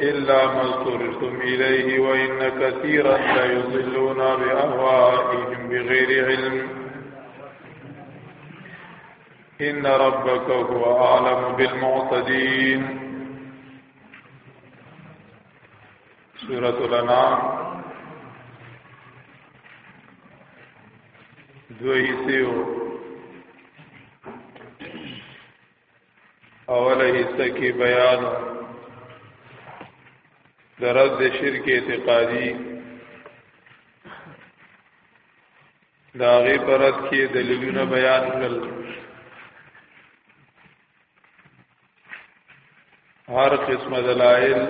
إلا ما اضطررتم إليه وإن كثيرا ليضلون بأهوائهم بغير علم ان ربك هو عالم بالمعتدين سورة الانام دو حصیو اوله حصہ کې بیان درد د شرک اعتقادي داغه پرد کې دلیلونه بیان کړل هر قسم دلائل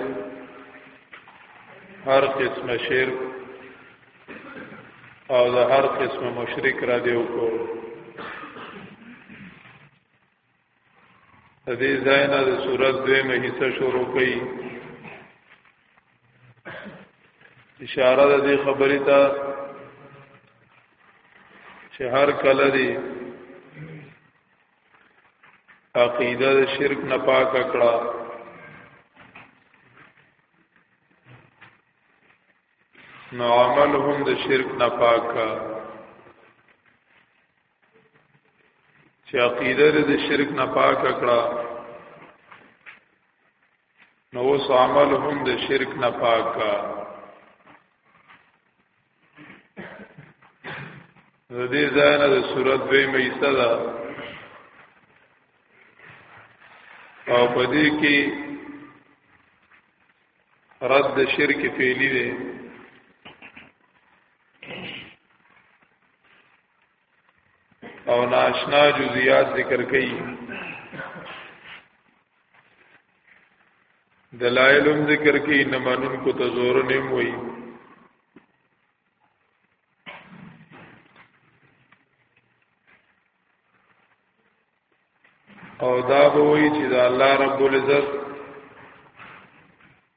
هر قسم شرک او د هر قسم مشرک را دیو کو د دې ځای نه د صورت دوی مې حصہ شروع کړي اشاره د دې خبرې ته چې هر کله دی عقیده د شرک نه پاک کړه نو عمل هم د شرک نه پاک کړه چې عقیده د شرک نه پاک کړه نو اوس عمل هم د شرک نه پاک کا د دې ځای نه د صورت به مېسته ده او په دې کې رد د شرک فعلی دی او ناشنا جزئیات ذکر کړي دلائل هم ذکر کړي نه مانون کو تزور نه وي او دا به وی چې دا الله رب العزت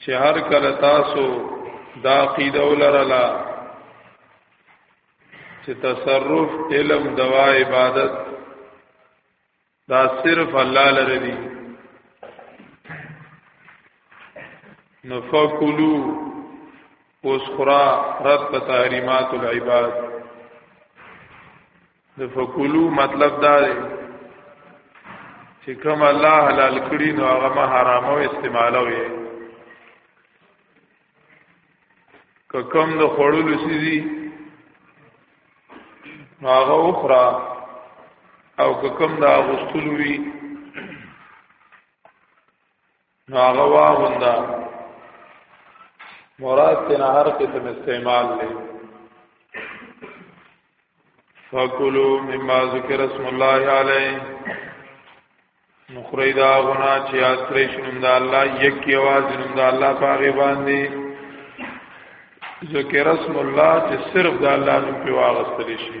چې هر کله تاسو دا عقیده ولرله چې تصرف علم دوا عبادت دا صرف الله لره دي نفقلو اوس خرا رد په تحریمات العباد د فکلو مطلب دا دی چې کوم الله حلال کړی نو هغه ما حرام او استعمالوي که کوم د خړولو سيزي نو هغه اخرى او که کوم د اغستلو وی نو هغه واغوندا مراد تینا هر قسم استعمال لې فکلو مما ذکر اسم الله علی مخریدا غنا چې اسری شنم د الله یک کی आवाज نوم د الله پاغه باندې ذکر اسم الله چې صرف د الله نوم په واغستل شي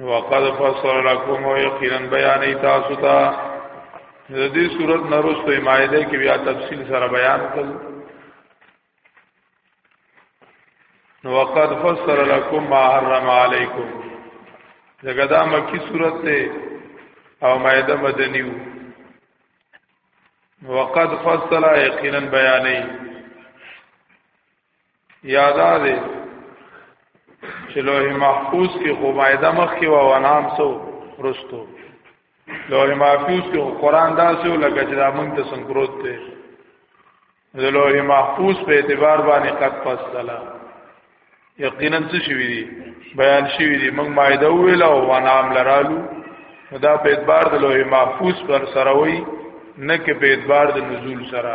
وقد فصل لكم ويقينا بيان تاسو ته د دې صورت نرسته مائده کې بیا تفصیل سره بیان کړ نو وقد فصل لكم ما حرم عليكم دغه دا مکی صورت ته او مائده مدنی وو وقد فصل یقینا بیانې یادا دی چې لوح محفوظ کې خو مایده مخ کې و ونام سو رستو لوح محفوظ کې قرآن دا سو لکه چې دا مونږ ته څنګه پروت دی د لوح محفوظ په اعتبار باندې قد فصلا یقینا څه شوی دی بیان شوی دی مونږ مایده ویل او ونام لرالو دا په اعتبار د لوح محفوظ پر سره وای نه کې په اعتبار د نزول سره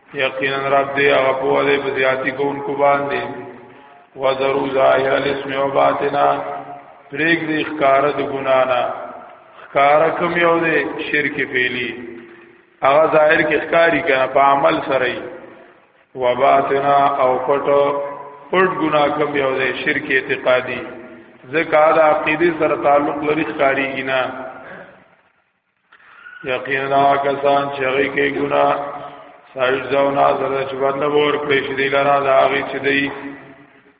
یقینا رب دې هغه په دې په زیاتی کوونکو باندې وذرو ظاهر الاسم او باطنا پرېګ دې ښکار د ګنا نه ښکار کوم یو دې شرک پیلی هغه ظاهر کې ښکاری کنه په عمل سره ای و باطنا او پټ پټ ګنا کوم یو دې شرک اعتقادي ځکه دا عقیده سره تعلق لري ښکاری نه یقینا کسان چې هغه کې ګنا سایل ځو نه زره چې باندې ور کړی شي دی لاره دا هغه چې دی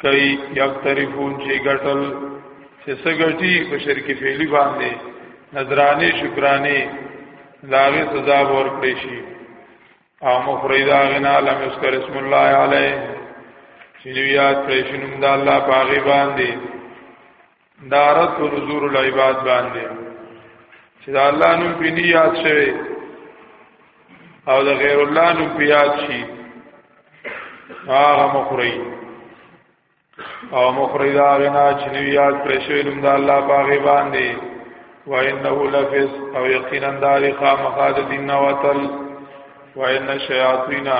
کوي یک طرفون چې ګټل چې سګټي په شرک فعلی باندې نظرانه شکرانه لاغه سزا ور کړی شي او مفریدا غنا لم یذکر اسم الله علیه چې یاد کړی شنو د الله پاغي باندې دارت و نزور العباد باندې چې دا الله نوم په نیات شوی او د غیر الله نوم په یاد شي هغه مخری او مخری دا غنا چې نو یاد پر شوی نوم د الله باغې باندې و انه لفظ او یقینا دار خامخاد دین وتل و ان شیاطینا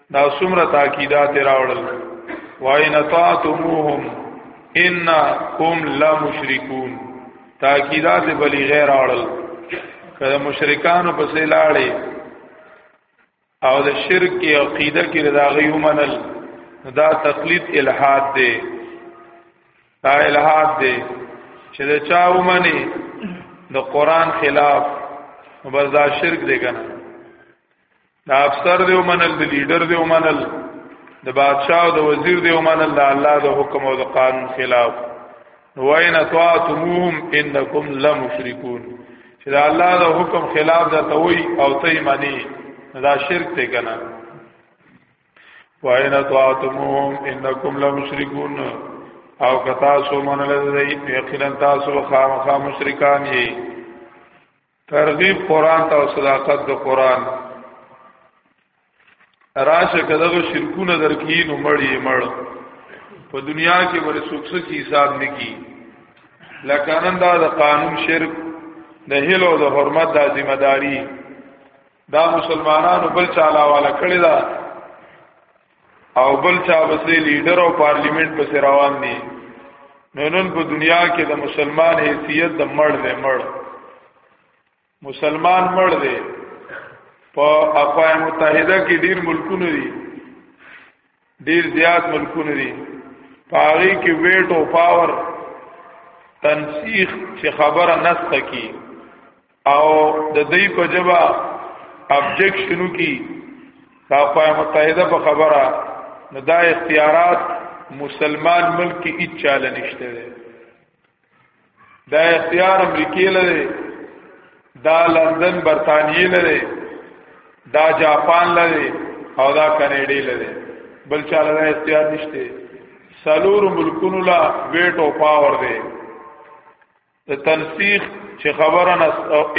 دا سمره تاکیدات راوړل وای نطعتموهم ان هم لا مشرکون تاکیدات بلی غیر راوړل کله مشرکانو په سیلاړې او د شرک کی عقیده کې راغی ومنل دا تقلید الہات دی دا الہات دی چې دا چا ومني د قران خلاف بس دا شرک دی کنه د افسر دی ومنل د لیډر دی ومنل د بادشاہ او د وزیر دی ومنل د الله د حکم او د قانون خلاف وین اطاعتموهم انکم لمشرکون چې د الله د حکم خلاف دا توي او تی معنی دا شرک ته کنه وین اطاعتموهم انکم لمشرکون او کتا سو منل دی یقینا تاسو خامخا مشرکان یې ترغیب قران ته او صداقت د قران راشه کداغه شرکونه درکې نو مړی مړ په دنیا کې ورې سوکسه کی حساب نکی لکه نن دا د قانون شرک د هیل او د حرمت د ذمہ داری دا مسلمانانو بل چاله والا کړی دا او بل چا بسې لیډر او پارلیمنت پس روان دي نو نن په دنیا کې د مسلمان حیثیت د مړ دی مړ مسلمان مړ دی په اقوام متحده کې ډیر ملکونه دي ډیر زیات ملکونه دي پاغي کې ویټ او پاور تنسیخ چې خبره نسخه کی او د دې په جواب ابجیکشنو کې دا پای متحده په خبره نو دا اختیارات مسلمان ملک کې هیڅ چاله نشته دی دا اختیار امریکای لري دا لندن برتانیې لري دا جاپان لري او دا کینیډي لري بل چاله دا اختیار نشته سلور ملکونو لا ویټو پاور دی د تنسیخ چې خبره نه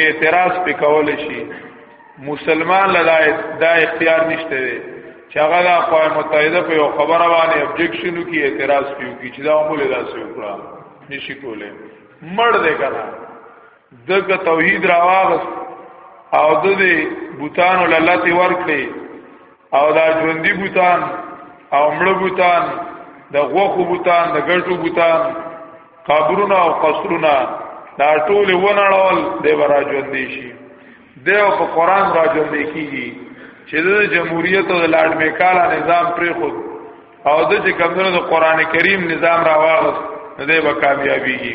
اعتراض وکول شي مسلمان لای دا اختیار نشته دی چې هغه د اقوام متحده په یو خبره باندې ابجیکشن کی اعتراض کیو کی چې دا موږ له داسې وکړه نشي کولای مړ دی کنه دغه توحید راواغس او د دې بوتانو لالته ورکړي او دا ژوندۍ بوتان او مړ بوتان د غوخو بوتان د ګټو بوتان قبرونه او قصرونه دا ټول ونړول دی ورا ژوند دی شي دی او په قران را ژوند دی کیږي چې د جمهوریت او د لارډ میکالا نظام پرې خود او د چې کمونو د قران کریم نظام را واغس نه دی به کامیابیږي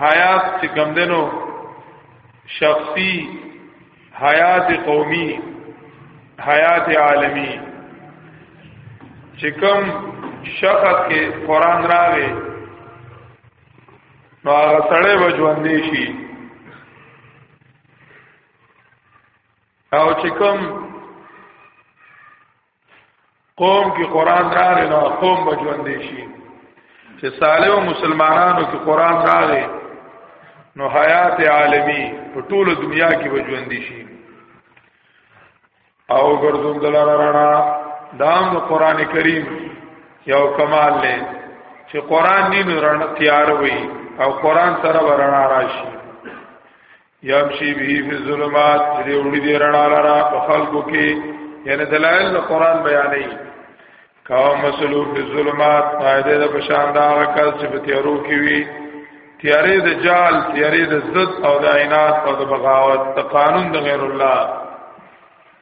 حیات چې کم دنو شخصي حیات قومي حیات عالمی چې کوم شخص کې قران راغی نو هغه سړی به ژوندې شي او چې کوم قوم کې قران راغی نو قوم به ژوند شي چې صالحو مسلمانانو کې قران راغی نو حیات عالمی په ټوله دنیا کې به ژوند شي او ګرځوم دلاره رانا دام د قران کریم یو کمال لې چې قران نیم رڼا تیار وي او قران سره ورنا راشي یمشي به فی الظلمات چې دی وړي دی رڼا لرا په خلقو کې یعنی دلایل د قران بیانې کاو مسلو فی الظلمات قاعده د بشان دا کس چې په تیارو کې وي تیارې د جال تیارې د زد او د عینات او د بغاوت د قانون د غیر الله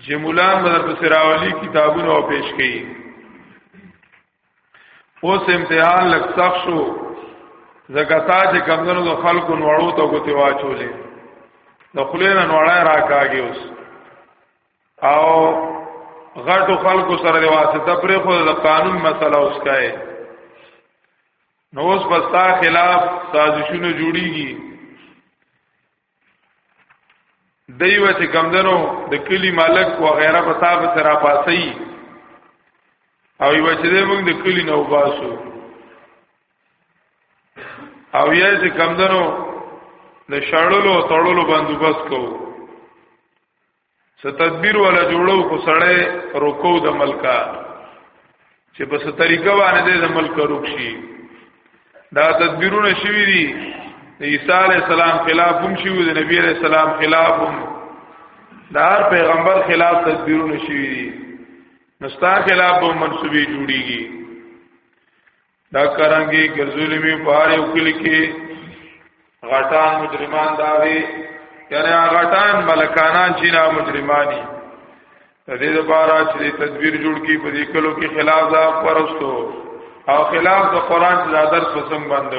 چې مولان بدر پسې راولي کتابونه او پیش کړي اوس امتحان لک سخت شو زکاتا چې کمندونو د خلکو نوړو ته کوتي واچولې د خلینو نوړای راکاږي اوس او غټو خلکو سره د واسطه پرې خو د قانون مسله اوس کای نو اوس بستا خلاف سازشونه جوړیږي دیو چې کمدنو د کلی مالک و غیره په تاب سره پاسي او یو چې موږ د کلی نو باسو او یا چې کمدنو د شړلو او تړلو بندوبست کوو څه تدبیر ولا جوړو خو سړی رکو د ملکا چې په څه طریقه باندې د ملک رک شي دا تدبیرونه شوی دي د عیسی علی السلام خلاف هم شوی د نبی علی السلام خلاف هم د هر پیغمبر خلاف تدبیرونه شوی دي نو ستا خلاف به منسوبي جوړیږي دا کرانګي ګرځولې می په هر یو کلی کې غټان مجرمان دا وی یعنی غټان ملکانان چې نه مجرمانی د دې لپاره چې تدبیر جوړ کی په دې کلو کې خلاف دا پرستو او خلاف د قران د درس وسنګ باندې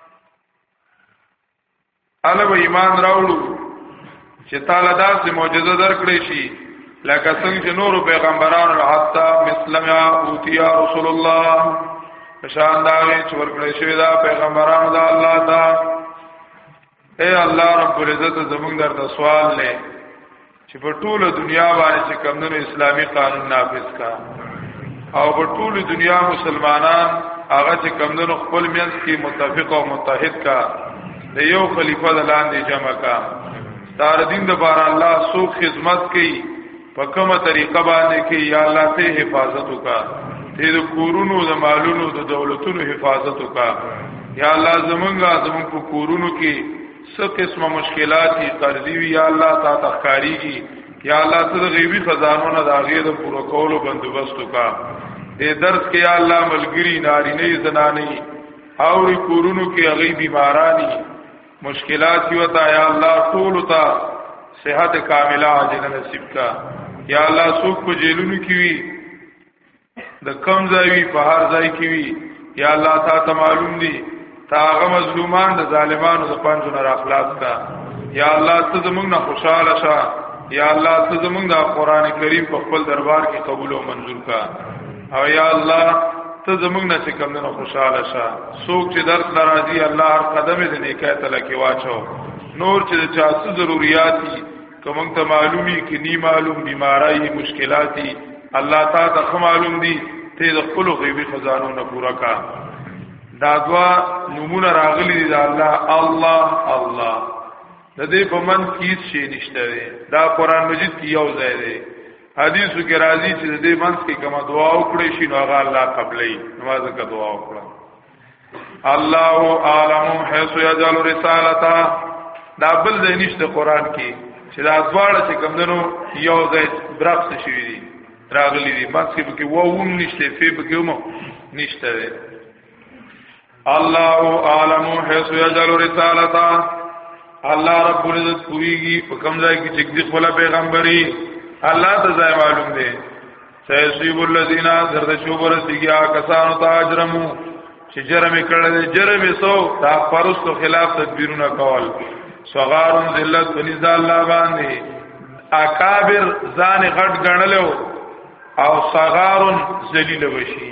الله به ایمان راوړو چې تعالی دا سه معجزه درکړې شي لکه څنګه چې نور پیغمبرانو له حتا مسلمه اوتیا رسول الله شان دا چې ورکړې شوی دا پیغمبرانو دا الله دا اے الله رب العزت زمونږ درته سوال لې چې په ټوله دنیا باندې چې کمونو اسلامی قانون نافذ کا او په ټوله دنیا مسلمانان هغه چې کمونو خپل منځ کې متفق او متحد کا د یو خلیفہ د لاندې جمع کا ستاره دین د بار الله سو خدمت کوي په کومه طریقه باندې کې یا الله ته حفاظت وکا ته د کورونو د مالونو د دولتونو حفاظت وکا یا الله زمونږه زمونږ په کورونو کې څو قسمه مشکلات دي قرضي وي یا الله تا تخکاریږي یا الله ته د غیبی خزانو نه د غیر پورو کولو بندوبست وکا دې درس کې یا الله ملګری ناری نه زنانی او ری کورونو کې غی بیمارانی مشکلات یو تا یا الله ټول تا صحت کامله عاجل نصیب کا یا الله سوق په جیلونو کې وی د کم ځای وی په هر ځای کې وی یا الله تا ته معلوم دي تا هغه مظلومان د ظالمانو د پنځو نه اخلاص کا یا الله ته زمونږ نه خوشاله شه یا الله ته زمونږ د قران کریم په خپل دربار کې قبول او منزور کا او یا الله ته زمونږ نه چې کم نه خوشاله شه څوک چې درس ناراضي الله هر قدم دې نه کوي تل کې واچو نور چې چا څه ضرورت دي کوم ته معلومی کې نی معلوم بیماری مشکلاتی الله تعالی ته خو معلوم دي ته د خپل غیبی خزانو نه پورا کا دا دوا نمونه راغلی دی دا الله الله الله د دې په من کیس شي نشته دی دا قران مجید کې یو ځای دی حدیثو کې راځي چې د دې منځ کې کومه دعا وکړي شي نو هغه الله قبلې نماز کا دعا وکړه الله عالم حيث يجعل رسالته دا بل ځای نشته قران کې چې دا ځواړه چې کمندنو یو ځای برابر شي دي راغلي دي مڅ کې کې ووم نشته فی به کې ومو نشته دی الله عالم حيث يجعل رسالته الله رب العزت کويږي په کوم ځای کې چې خپل پیغمبري الله ته ځای معلوم دی سيصيب الذين زرد شوبر سيګيا کسانو ته اجرمو چې جرم کړل جرم سو تا پرستو خلاف تدبیرونه کول صغار ذلت بنز الله باندې اکابر ځان غټ غنلو او صغار ذلیل وشي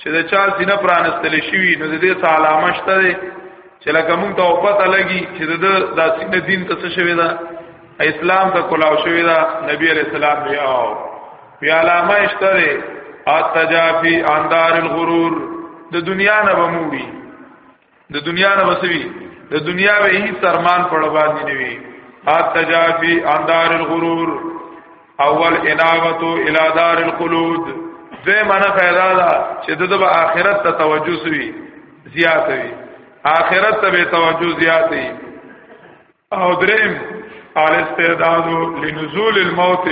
چې د چا سینه پرانستل شي نو د دې څه علامه شته دی چې لکه مونږ ته پته لګي چې د د سینه دین ته څه شوی دا اسلام ته کولاو شوی دا نبی علیہ السلام بیا او بیا علامه شته دی اتجافی اندار الغرور د دنیا نه بموړي د دنیا نه بسوي د دنیا به هی سرمان پړ باندې نیوي اتجافی اندار الغرور اول انابت الى دار الخلود دوی معنی پیدا دا چې د به آخرت ته توجه سوي زیات وي آخرت ته به توجه زیات وي او دریم ال استعداد لنزول الموت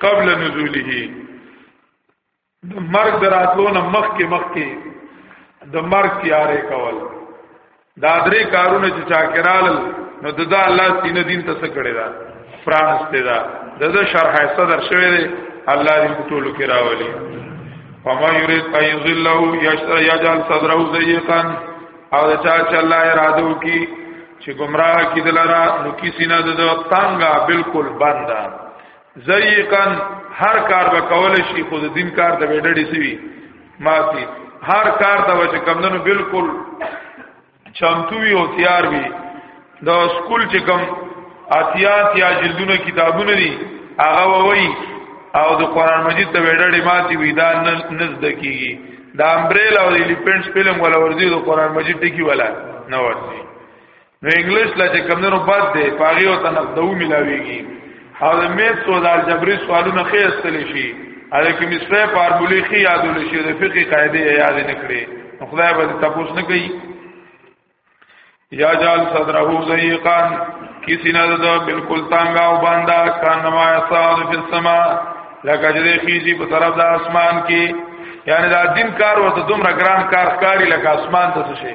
قبل نزوله د مرګ دراتلو نه مخکې مخکې د مرګ تیارې کول دا درې کارونه چې چا کرال نو د دا الله سینه دین ته څه کړی دا پرانسته دا د د شرح صدر شوی دی الله دې ټول کې راولي فما یرید ایذ الله یشتر یجعل صدره ضیقا او دا چا چې الله اراده وکي چې گمراه کیدلرا نو کی سینه د تنګا بالکل بندا زیقا هر کار به کول شي خو د دین کار ته وډړی سوي ماتي هر کار ته چې کمندونو بالکل چمتو وي او تیار وي دا سکول چې کم اتیات یا جلدونه کتابونه دي هغه وایي او د قران مجید ته وډړی ماتي وي دا نزد کیږي دا امبریلا او الیفنټس فلم ولا ورزي د قران مجید ټکی ولا نه ورزي نو انګلیش لا چې کمندونو بد دی پاغي او تنقدو ملاويږي او د میت او د الجبري سوالونه خې استل شي هغه کې مصره فارمولې خې یادول شي د فقې قاعده یاد نه کړي خدای به تاسو نه کوي یا جال صدره ضيقا کسی نه ده بالکل تنگ او بندا کانما یصاد فی السما لکه چې خېږي په طرف د اسمان کې یعنی دا دین کار ورته دومره ګران کار ښکاری لکه اسمان ته شي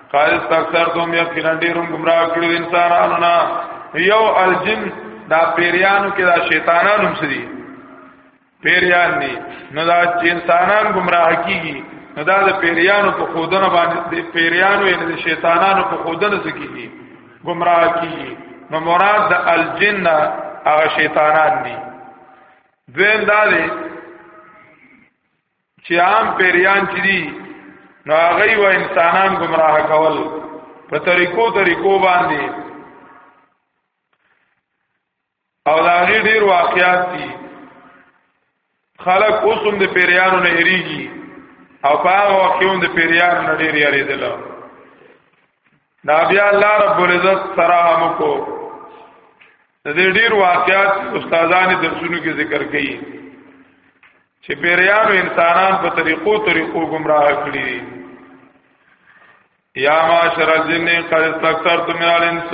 قال استكثرتم يقينا ډیرم گمراه کړو انسانانو نه یو الجن دا پیریانو کې دا شیطانانو هم سړي پیریان دي نو دا چې انسانان گمراه کیږي نو دا د پیریانو په خودنه باندې د پیریانو یعنی د شیطانانو په خودنه سکیږي گمراه کیږي نو مراد د الجن هغه شیطانان دي دویم دا دی چې عام پیریان چې دي نو هغه و انسانان گمراه کول په طریقو طریقو باندې او دا غیر ډیر واقعات دي خلق اوسم د پیریانو نه هریږي او په هغه وخت کې هم د پیریانو نه ډیر یریدل دا بیا الله رب العزت سلام کو د دې ډیر واقعات استادان درسونو کې ذکر کړي چې پیریانو انسانان په طریقو طریقو گمراه کړی دي یا معاشر الجن قد استكثرتم من الانس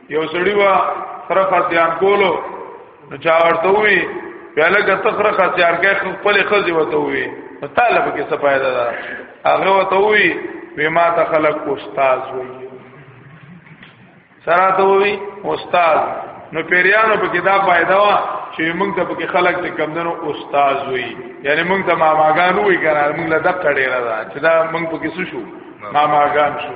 یو سړی وا خره خسیان کولو نو چا ورته وی پیاله کته خره خسیان کې خپل خزي وته وی نو طالب کې څه فائدہ ده هغه وته وی بما تخلق استاد وی سره ته وی استاد نو پیریانو په کتاب فائدہ وا چې موږ ته په خلق ته کمندنو استاد وی یعنی موږ ته ماماګان وی کنه موږ له دقه ډیر ده چې دا موږ په کې شو ماماګان شو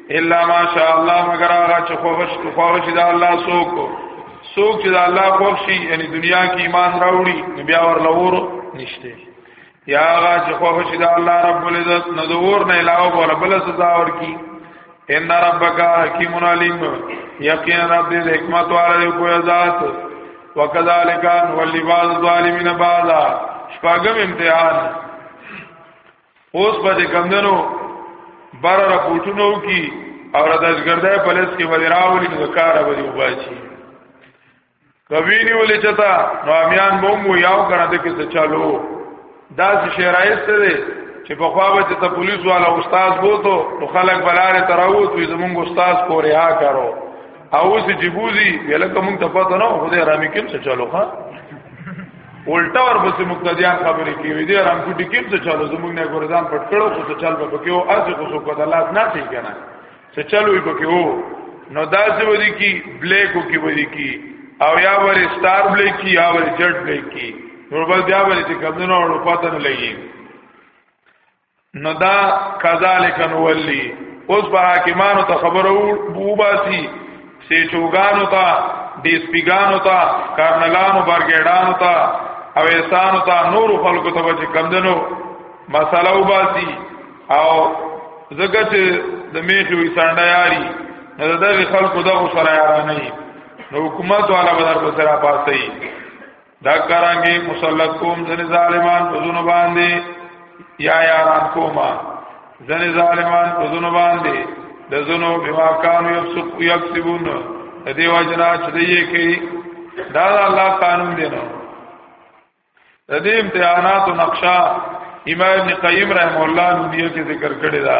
الا ماشاء الله مگر هغه چې خوښ خوښ دي الله سوک سوک چې الله خوښ شي یعنی دنیا کې ایمان راوړي بیا ورلور نشته یا هغه چې خوښ دي الله رب العزت نذور نه علاوه بوله بل سزا ورکی ان ربک حکیم علیم یقینا رب دې حکمت والے په ذات وکذالک ان ولباز الظالمین بعضا شپږم امتحان اوس به د کمندنو بار راپورټونو کی او را دشګردای پولیس کې ولې راولي نو کار به دی وباسي کوي نه ولې چتا نو امیان بوم و یاو کنه د کې څه چالو دا چې شرایط ته دي چې په خوا به ته پولیس والا استاد بوته نو خلک بلاله تراوت وي زمونږ استاد کورې ها کارو او اوس چې بوزي ولکه مونږ ته پته نه خو دې رامي کوم څه چالو ښا الټا ور پسې مقتدیان خبرې کوي دې رنګ کوټی کې څه چالو زموږ نه ګورځان پټ کړو خو څه چل به کې او از خو څه په دلات نه شي کنه څه چلو یې پکې وو نو دا څه ودی کی بلیکو کې ودی کی او یا ور سٹار بلیک کی یا ور جټ بلیک کی نور بس بیا ور چې کمنو او پاتن لګي نو دا کذالک نولی اوس به حاکمانو ته خبرو وباسي سیچوګانو ته دیسپیګانو ته کارنلانو برګیډانو ته او احسانو ته نور خلکو ته چې کمدنو مساله وباسي او زګه چې د میخي وي سانډایاري نو دغه خلکو دغه سره یارانه نو حکومت والا بدر په سره پاسي دا کرانګي مسلط کوم ځنې ظالمان په زونه باندې یا یاران کوما ځنې ظالمان په زونه باندې د زونو بما کانو یفسق یکسبون د دې وجنا چې دی کوي دا الله قانون دی نو د دې امتحانات او نقشا امام ابن قیم رحم الله نو دې کې ذکر کړی دا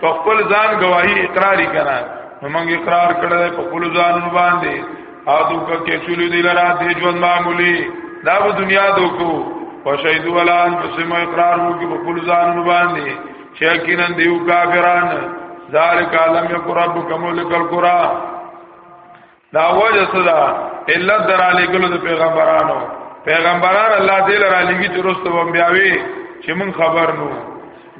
په خپل ځان گواہی اقرار کړه نو موږ اقرار کړل په خپل ځان باندې او دوک کې چولې دی لرا دې ژوند معمولی دا په دنیا دوکو فشهدو ولان پس مو اقرار وو کې په خپل ځان باندې چې یقینا دیو کافران ذالک علم یکرب کمول کل قرآن دا وجه صدا الا درالی ګلو د پیغمبرانو پیغمبران الله دې لرا لګي چې رسته و بیاوي چې مون خبر نو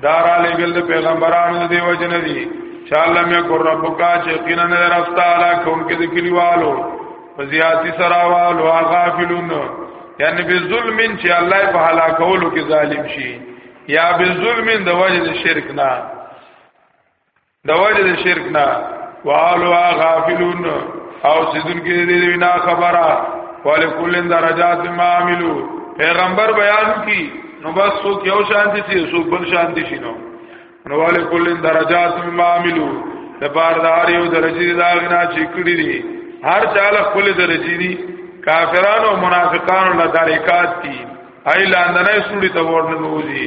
دارا لګل د پیغمبرانو دی وجنه دي چې الله مې کو رب کا چې یقینا نه رستا علا کوم کې د کلیوالو فزیاتی سراوالو غافلون یعنی به ظلم چې الله په هلاکولو کې ظالم شي یا به ظلم د وجه د شرک نه د وجه د شرک نه والو غافلون او سیدن کې دې وینا خبره ولکل درجات ما عملو پیغمبر بیان کی نو بس څوک یو شانتی شي څوک بل شانتی شي نو نو ولکل درجات ما عملو د بار دار یو درجه دا غنا چې کړی دي هر چاله خپل درجه دي کافرانو او منافقانو له درکات دي ایلاندنه سړي ته ورننوځي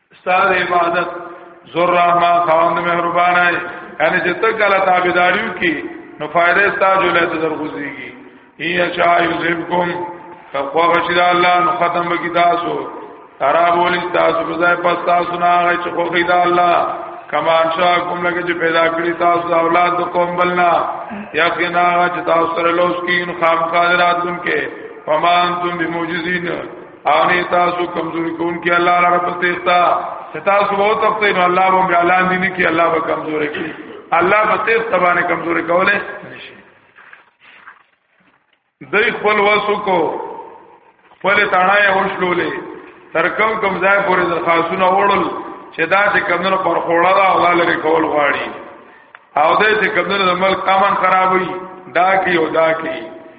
ستاره عبادت زور رحمان خواند مهربان ہے یعنی چې ته کله تابعداریو کې نو فائدې ستاسو له درغوزيږي ای شاء یذبکم فقوا غشید الله نو ختم کی تاسو ترا بولی تاسو په ځای پس تاسو نه هغه چې خو خید الله کما انشاء کوم لکه چې پیدا کړی تاسو د اولاد د قوم بلنا یقینا چې تاسو سره لوس کین خام قادراتون کې فمان تم بموجزین او نه تاسو کمزوري کون کې الله را رب تیستا چې تاسو وو تخته نو الله به اعلان دي نه کې الله به کمزوري کوي الله به تیستا باندې کمزوري کوله نشي دای خپل وسو کو خپل تړای اوښلولې تر کم کم ځای پورې د خاصونه وړل چې دا چې کمنو پر خوړه دا الله لري کول غواړي او دې چې کمنو د ملک کامن خرابوي دا کی او دا کی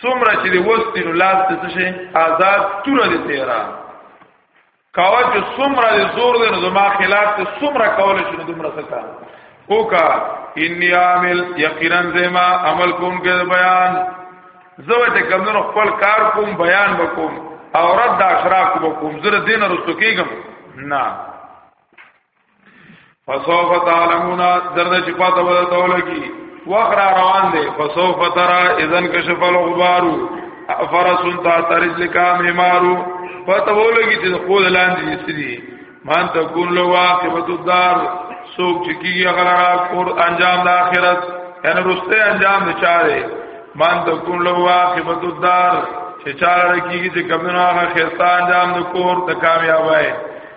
سمره چې د وستي نو لاس ته شي آزاد تور دي تیرا کاوه چې سمره د زور د زما خلاف ته سمره کول چې نو دومره سکا اوکا انی عامل یقینا زما عمل کوم کې بیان زه ته کمنو خپل کار کوم بیان وکوم او رد اشراف وکوم زه دین رسو کېږم نه فسوف تعلمون زرد چې پاته ولا تولګي وخرا روان دي فسوف ترى اذن کشف الغبار فرس تا ترز لکام حمارو پاته ولګي چې خود لاندې سری مان تكون لو عاقبت الدار سوق چې کیږي غلرا کور انجام د اخرت یعنی رسته انجام د چاره مان تكون لو عاقبت الدار چې چاره کیږي چې کمنو هغه خسته انجام د کور د کامیابی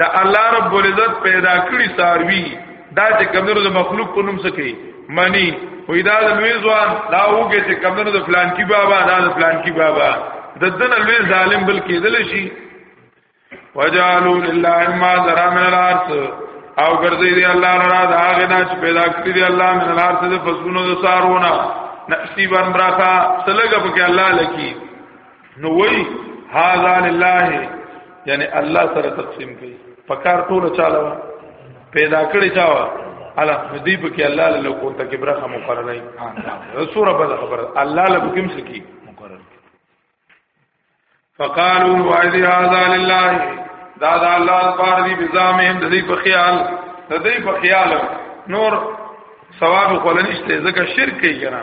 دا الله رب العزت پیدا کړی ساروی دا چې کمنو د مخلوق په نوم سکی منی وې دا د لوی ځوان دا وګه چې کمنو د فلان کی بابا دا د فلان کی بابا د دن لوی ظالم بل کېدل شي وجالو لله ما ذرا من الارض او ګرځي دی الله لرا دا هغه نه چې پیدا کړی دی الله من الارض د فسونو د سارونه نصیبن برخه سلګه پکې الله لکی نو وای هاذا لله یعنی الله سره تقسیم کړي پکار ټول چاله پیدا کړی چاوا الا دې په کې الله له کو ته کې برخه مقرره نه سوره بل خبر الله له کوم سکی مقرر فقالوا وعد هذا لله دا دا الله پار دي بزامهم د دې په خیال د دې په خیال نور ثواب خلنشته ځکه شرک کوي کنه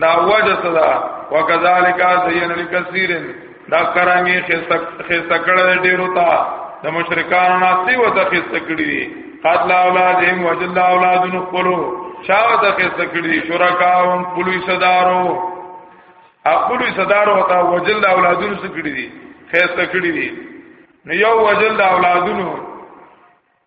دا وجه صدا وکذالک زین لکثیر دا کرامي خسته کړل ډیرو تا د مشرکان ناسی و ته خسته کړی قتل اولادهم وجل اولاد نقلو شاو ته خسته کړی شرکاهم پولیس دارو خپل صدارو ته وجل اولادونو سره کړی دي خسته کړی دي نو یو وجل اولادونو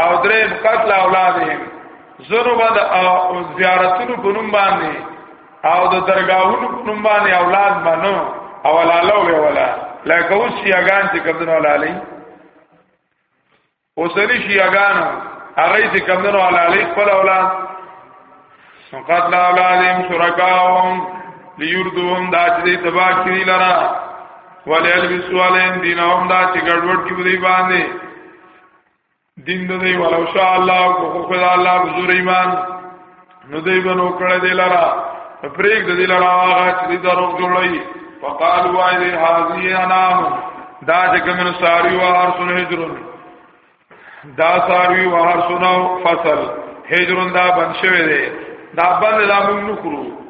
او درې قتل اولادهم زونو باندې او زیارتونو په نوم باندې او د درگاهونو په نوم باندې اولاد منو او لاله وی ولا لکه اوس شیعاګان چې کمنو لاله اوسلی شیعاګان هغه چې کمنو لاله خپل اولاد قتل اولادهم شرکاهم لیردوهم دا چې تباہ کړی لرا ولې البسوالین دینهم دا چې ګډوډ کې دی باندې دین د دی ولو شاء الله کو خدای الله بزور ایمان نو دی بنو کړه دی لرا پرېګ د دی لرا هغه چې درو جوړی فقال وای دی حاضی انام دا چې کوم ساری و هر سن هجرون دا ساری و هر سنو فصل هجرون دا بن شوی دی دا بند لا موږ نکرو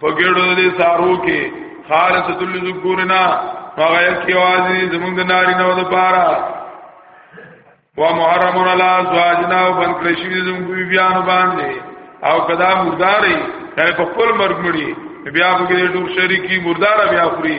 په ګړو دې سارو کې خالص تل ذکرنا هغه کې وازي زمونږ د ناری نو د پارا و محرم علی زواجنا او بن کرشی زمونږ بیان باندې او کدا مرداري په خپل مرګ مړي بیا وګړي ټول شریکی مردار بیا خوري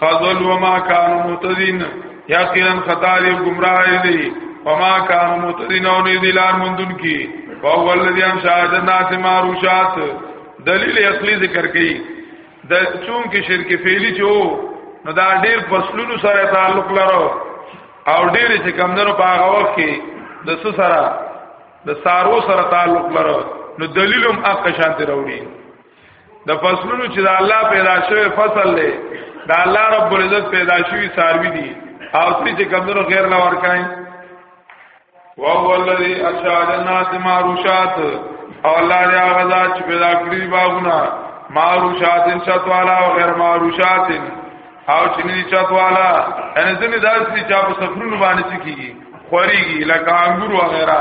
فضل وما كانوا متدين یقینا خطا دی گمراه دی وما كانوا متدين او نه دي لار مندون کی فهو الذي انشا جنات معروشات دلیل عقلی ذکر کړي د چون کې شرک فعلی چې وو نو دا ډېر فصلونو سره تعلق لرو او ډېر چې کمندونو په هغه وخت کې د څه سره د سارو سره تعلق لرو نو دلیلم اقشان ته وروړي د فصلونو چې د الله پیدا شوی فصل دی د الله رب العزت پیدا شوی ساروی دی او څه چې کمونو غیر نه ورکای او هو الذی انشاء جنات معروشات او الله دې هغه ذات چې پیدا کړی باغونه معروشات شتوالا او غیر معروشات او چې نه چتوالا ان ځنې داسې چې په سفرونو باندې کیږي خوريږي لکه انګور وغیرہ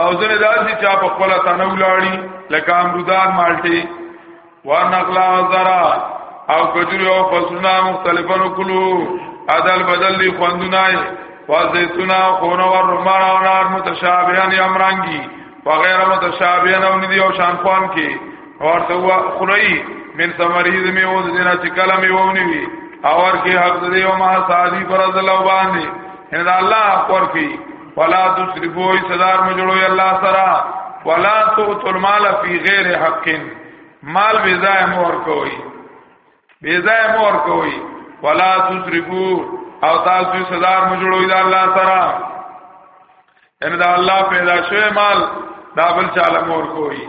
او ځنه داسې چا په خپل تنه ولاړی لکه امرودان مالټي ونقلا زرا او کجوري او فصلنا مختلفانو کلو عدل بدل دی خوندونای وزیتونا او خونه ور رمان او نار متشابهان امرانګي وغیر متشابهان او ندی او شان خوان کې ورته خړی من سمریز می او دینا چې کلمې وونی وی اور کې حق دې او ما سادي پر ازل باندې ان الله پر کې فلا تشرفو ای صدار مجړوي الله سرا ولا تؤتوا المال فی غیر حق مال بی ځای مور کوي بی ځای مور کوي ولا تشرفو او تاسو صدار مجړوي د الله سرا ان دا الله پیدا شوی مال دا بل چاله مور کوي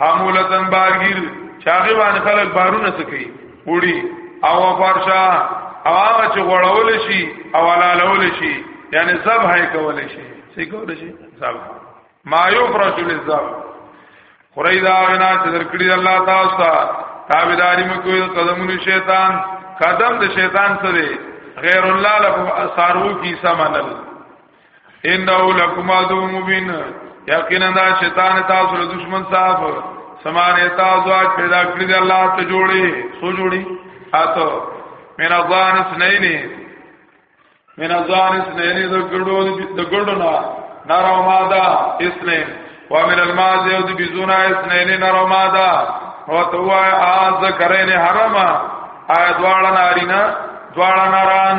حمولتن بارگیر چاغی باندې خلک بارونه سکی وړي او فرشا او هغه چې غړول شي او علالول شي یعنی سب هاي کول شي څه کول شي سب ما یو فرش للذب خوري دا غنا چې درکړي الله تاسو ته تابعداري مو کوی قدمونه شیطان قدم د شیطان سره غیر الله له سارو کی سمنل انه لکم عدو مبین یقینا دا شیطان تاسو له دشمن صاحب سمانه تاسو اج پیدا کړی دی الله ته جوړي سو جوړي اته من ازان سنین من ازان سنین د ګړو د ګړو نه نارو ماده اسنین ومن الماز یو د بزونه اسنین نارو ماده او تو آز کرین حرمه آیا دواړه نارینا دواړه ناران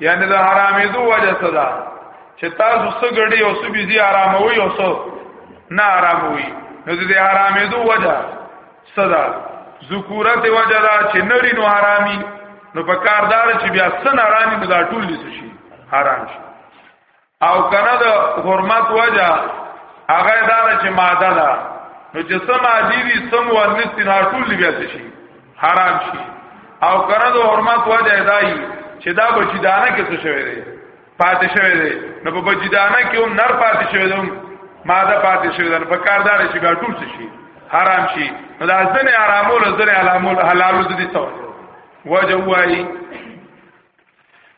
یعنی د حرامې دوه وجه څه ده چې تاسو څه غړي او څه بيزي آراموي او څه نه آراموي نو د حرامې دوه وجه څه ده ذکورت وجه ده چې نری نو حرامي نو په کاردار چې بیا څه نه آرامي نو دا ټول دي شي حرام شي او کنه د حرمت وجه هغه دار چې ماده ده نو چې سم عادي دي سم و نس نه ټول بیا شي حرام شي او کنه د حرمت وجه دای چې دا بچی دانه کې څه شوی دی پاتې شوی دی نو په بچی دانه کې هم نر پاتې شوی دی ماده پاتې شوی دی په کاردار شي بیا ټول شي حرام شي نو دا ځنه حرامول ځنه حلالول حلالول دي څه وجه وایي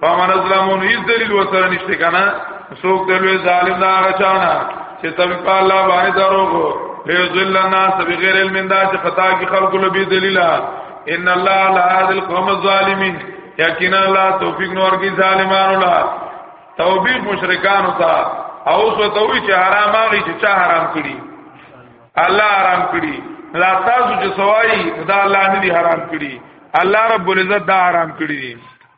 فمن ظلمون هیڅ دلیل وسره نشته کنه څوک دلوي ظالم دا غچانا چې تبي په الله باندې دروغو له ذل الناس بغیر علم دا چې خطا کی خلق له بي دلیلا ان الله لا هذل قوم الظالمین یقینا الله توفیق نور کی ظالمانو لا توبیخ مشرکان ہوتا او سو توي چې حرام هغه چې چا حرام کړی الله حرام کړی لا تاسو چې سوای دا الله نه دي حرام کړی الله رب العزت دا حرام کړی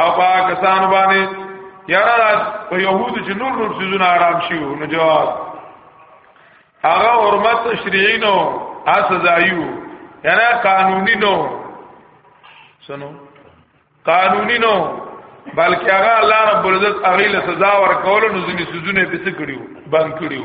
او با کسان باندې یاره په يهود چې نور نور سيزونه آرام شي نو جواب هغه حرمت تشریعي نو اسزایو یعنی قانوني نو سنو قانوني نو بلکې هغه الله رب العزت هغه له سزا ورکول نو ځینې سيزونه پېڅ کړیو بند کړیو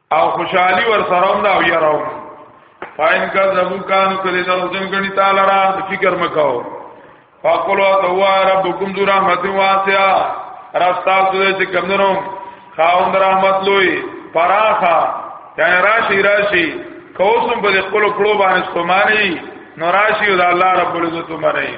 او خوشحالی ور سره هم دا وی راو فاین کا زبو کانو کلی دا وزن غنی تعالی را فکر مکاو فقلوا دوا ربکم ذو رحمت واسعا راستا سوی چې کمنو خاوند رحمت لوی پراخا یعنی راشی راشی کوسم په خپل کړو باندې ستومانی نو راشی او د الله رب العزت باندې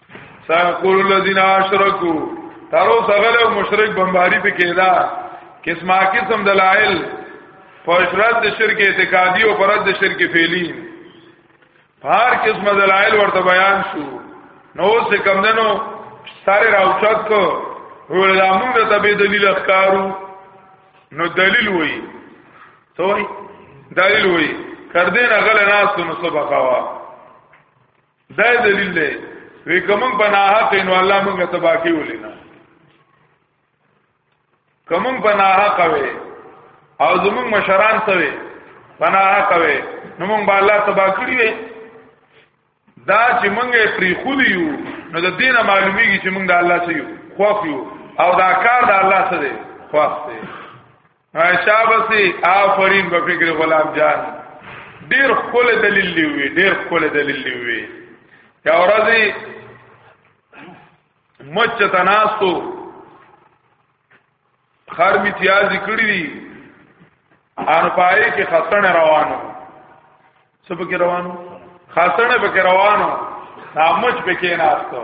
سيقول الذين اشركوا ترو سغل او مشرک بمباری په کېدا قسمه قسم دلائل فشرت د شرک اعتقادي او پرد د شرک فعلی هر قسمه دلائل ورته بیان شو نو څه کم دنو ساره راوچت کو ولامون ته به دلیل اخکارو نو دلیل وای ته وای دلیل وای کردین غل ناس نو سبقوا دا دلیل دی وی کوم په ناحق نو الله موږ تبا کی ولینا کوم په ناحق وی او زمون مشران سوي په ناحق وی نو موږ به الله تبا کړی وی دا چې موږ پری خود یو نو د دینه معلومیږي چې موږ د الله سره یو خوف یو او دا کار د الله سره خوف دی شابسي آفرین په فکر غلام جان ډیر خپل دلیل دی وی ډیر خپل دلیل دی وی یا ورځي مچ تناسو خر می تیاز کړی دی ان پای کې خسن روانو سب کې روانو خسن به کې روانو نامچ به کې ناستو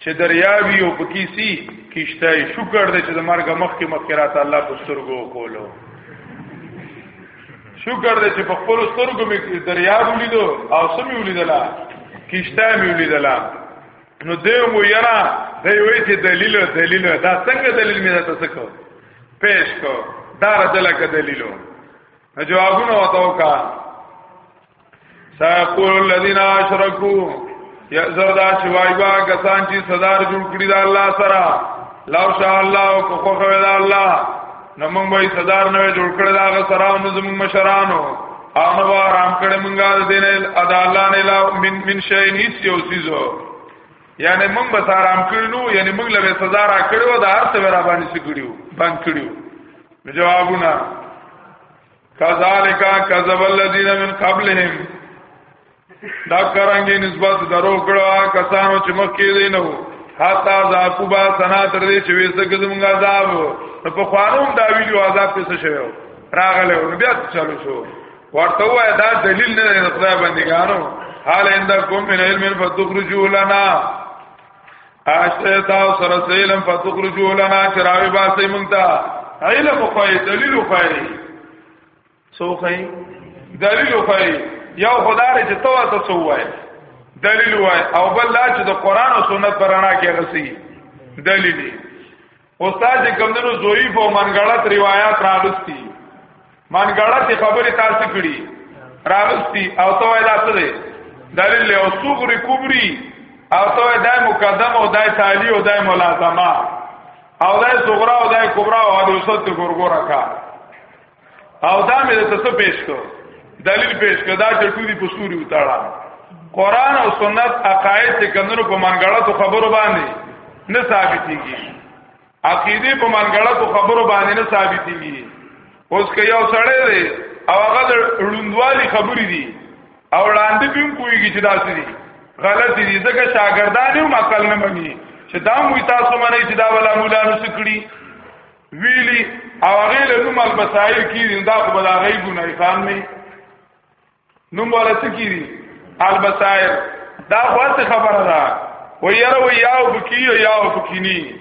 چې دریاوی او پکې سي کیشته شکر دې چې د مرګ مخ کې مخ راته الله په سترګو کولو شکر دې چې په خپل سترګو مې دریاب ولیدو او سمې ولیدلا کیشته مې ولیدلا نو دې مو یرا دې وې چې دلیل دلیل دا څنګه دلیل مې راته سکو پیش کو دا دلکه دلیلو جوابونه وتاو کا سيقول الذين اشركوا يزر دا شوای با کسان چې صدر جوړ کړی دا الله سره لو شاء الله کو خو خو دا الله نو موږ به صدر نه جوړ کړی دا سره نو زموږ مشرانو ان و آرام کړه مونږه د دین ادا الله نه لا من من شي هیڅ یو سيزو یعنی مونږ به آرام کړو یعنی مونږ له سزا را کړو دا هر څه را باندې سګړیو باندې کړیو جوابونه کذالک کذب الذین من قبلهم دا کرانګي نسبت درو کړه کسانو چې مخکې دی نو حتا ذاکو با سنا تر دې چې وېسته کومه عذاب نو په خوانوم دا ویډیو عذاب څه شوی راغله نو بیا چالو شو ورته وای دا دلیل نه دی خدای باندې ګانو حال انده کوم من علم فتخرجوا لنا اشته تا سره سیلم فتخرجو لنا چراوی باسي مونتا علم خو دلیل خو سو خو دلیل خو یو خدای چې تو تاسو وای دلیل وای او بل لا چې د قران او سنت پرانا کې غسی دلیل استاد چې کمندونو ضعیف او منګړت روایت راغستی منګړت خبره تاسو کړي راغستی او ته وای دا څه دی دلیل له صغری کبری او ته وای دای مقدم او دای تعالی او دای ملازمه او دای صغرا او دای کبرا او حدیثت ګورګورا کا او دا مې ته څه پیش کو دلیل پیش کو دا چې ټولي په سوري وتاړه قران او سنت عقاید چې کمنو په منګړاتو خبرو باندې نه ثابتېږي عقیده په منګړاتو خبرو باندې نه ثابتېږي اوس که یو سړی دی او هغه د ړوندوالي خبرې دي او وړاندې به هم کویږي چې داسې دي غلط دي ځکه شاګردان هم عقل نه مني چې دا موي تاسو منئ چې دا ولا مولا نو سکړي ویلی او هغه له نوم البصائر کیږي دا خو بلا غي ګناي خام نه نوم ولا څه کیږي البصائر دا خاصه خبره ده و یره و یاو بکی و یاو بکینی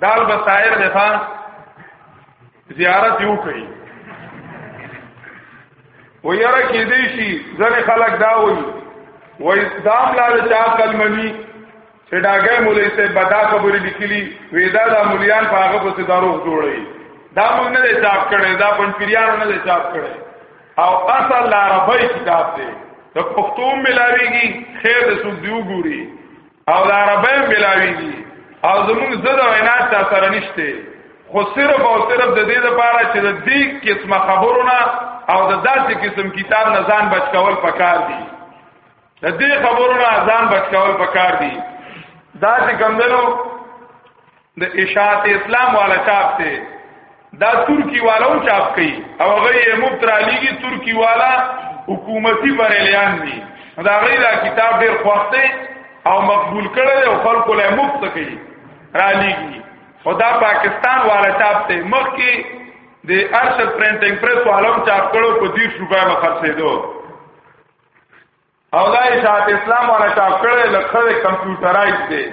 دا البصائر ده خان زیارت یو کوي و یره کې دی شي ځنه خلک دا وایي وای دام لاله چا کلمنی چې ډاګه مولوی صاحب بدا خبرې لیکلي وېدا د مليان په هغه پسې دروغ جوړي دا موږ نه دی چاپ کړي دا پنځپیرانو نه دی چاپ کړي او اصل لا عربی کتاب دی د پښتو ملاويږي خیر د سوق دیو ګوري او د عربی ملاويږي او زموږ زده وینا چا سره نشته خو صرف او صرف د دې لپاره چې د دې قسمه خبرونه او د داسې قسم کتاب نه ځان بچ کول پکار دي د دې خبرو نه ځان بچ کول پکار دي دا چې ګمدنو د اشاعت اسلام والا چاپ ته دا ترکی والا هم چاپ کړي او هغه یې مبترالیږي ترکی والا حکومتي بریلیان دي دا غي دا کتاب ډیر خوښته او مقبول کړي او خلکو له مفت کوي را لیږي خدا پاکستان والا چاپ ته مخ کې د ارشد پرنټینګ پریس والا هم چاپ کړو په دې شوبه مخ خرڅېدو او دا اشاعت اسلام والا چاپ کړی لکه د کمپیوټرایز دی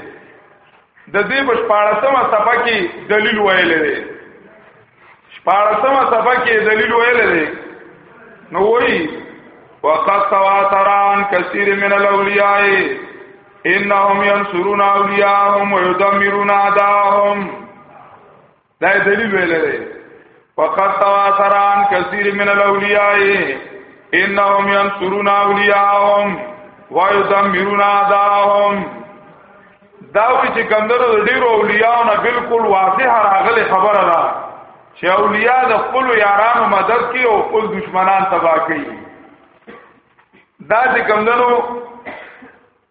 د دې په 14مه صفحه کې دلیل ویل دی 14مه صفحه کې دلیل ویل دی نو وایي وقد تواتر عن كثير من الاولياء انهم ينصرون اولياءهم ويدمرون اعداءهم دا دلیل ویل دی فقط تواتران کثیر من الاولیاء انهم ينصرون اولیاءهم ويدمرون اعداءهم دا وی چې کمندرو ډیرو اولیاء نه بالکل واضح راغلی خبره ده چې اولیاء د خپل یارانو مدد کوي او خپل دشمنان تباہ کوي دا چې کمندرو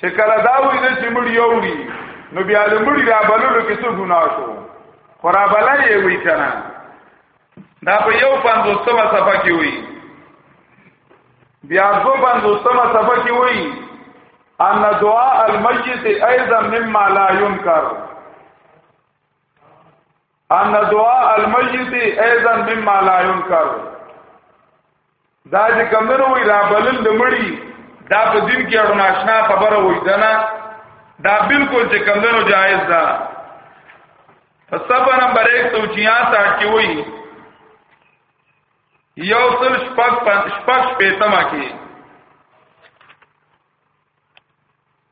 چې کله دا وې د چې مړ یو وی نو بیا د مړی را بللو کې څه ګناه شو خو را بلل یې وی کنه دا په یو پنځوستمه صفحه کې وی بیا په پنځوستمه صفحه کې وی ان دعاء المیت ايضا مما لا ينكر ان دعاء المیت ايضا مما لا ينكر دا چې کمنو وی را بلل د مړی دا په دین کې اړو ناشنا خبره وای دنا دا بالکل چې کمنو جایز ده صفحه نمبر 166 کې وای یو سل شپږ شپږ پېتما کې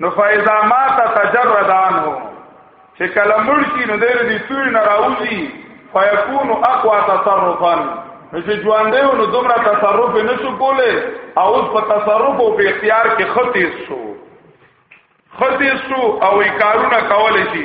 نو فایزا ما ته تجرد عنه چې کله مړ شي نو دیر دي توی نه راوځي فیکون اقوا تصرفا نو چې ژوند دی نو دومره تصرف نه شو کوله او اوس په تصرف او په اختیار کې خطي شو خطي شو او کارونه کول شي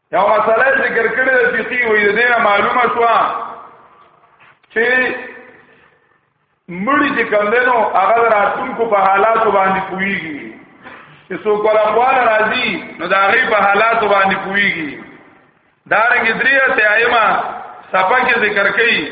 یو مسله ذکر کړې ده فقہی وې د دینه معلومه شو چې مړی چې کم دینو هغه راتونکو په حالاتو باندې پويږي چې څو کولا خوال راځي نو دا غي په حالاتو باندې پويږي دارنګ دریه ته ایمه صفه کې ذکر کړي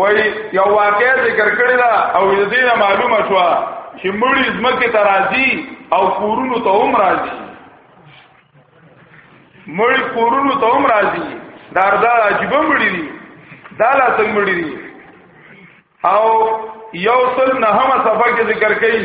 وای یو واقعي ذکر کړی دا او د دې معلومه شو چې مړی زمکه ته راځي او کورونو ته هم راځي مړی کورونو ته هم راځي دا دا عجیب مړی دی دا لا څنګه مړی دی او یو سل نه هم صفه کې ذکر کړي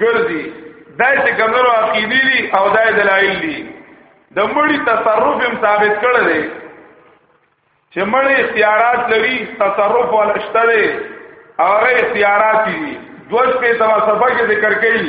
ګرځي دا چې کمنو عقیدی دي او دا دلایل دي د مړي تصرف هم ثابت کړی دی چې مړي اختیارات لري تصرف ولا شته دی او هغه اختیارات دي دوش په تما سبق ذکر کړي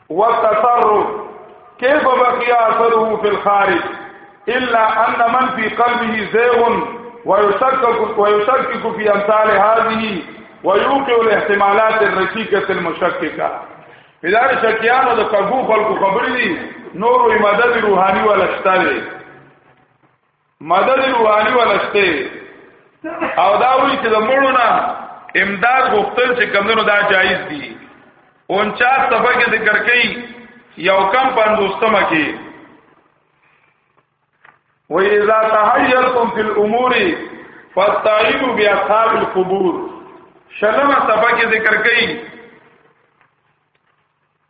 والتصرف كيف بقي اثره في الخارج الا ان من في قلبه زيغ ويسكك في امثال هذه ويوقع الاحتمالات الرقيقه المشككه بدار شکیانو د کغو خلکو خبرې دي نور یې مدد روحاني ولشتل مدد روحاني ولسته او دا وی چې د مړو نه امداد غوښتل چې کمونو دا جایز دي 49 صفحه کې ذکر کړي یو کم پندوستمه کې و اذا تحيرتم في الامور فاستعينوا باصحاب القبور شلمه صفحه کې ذکر کړي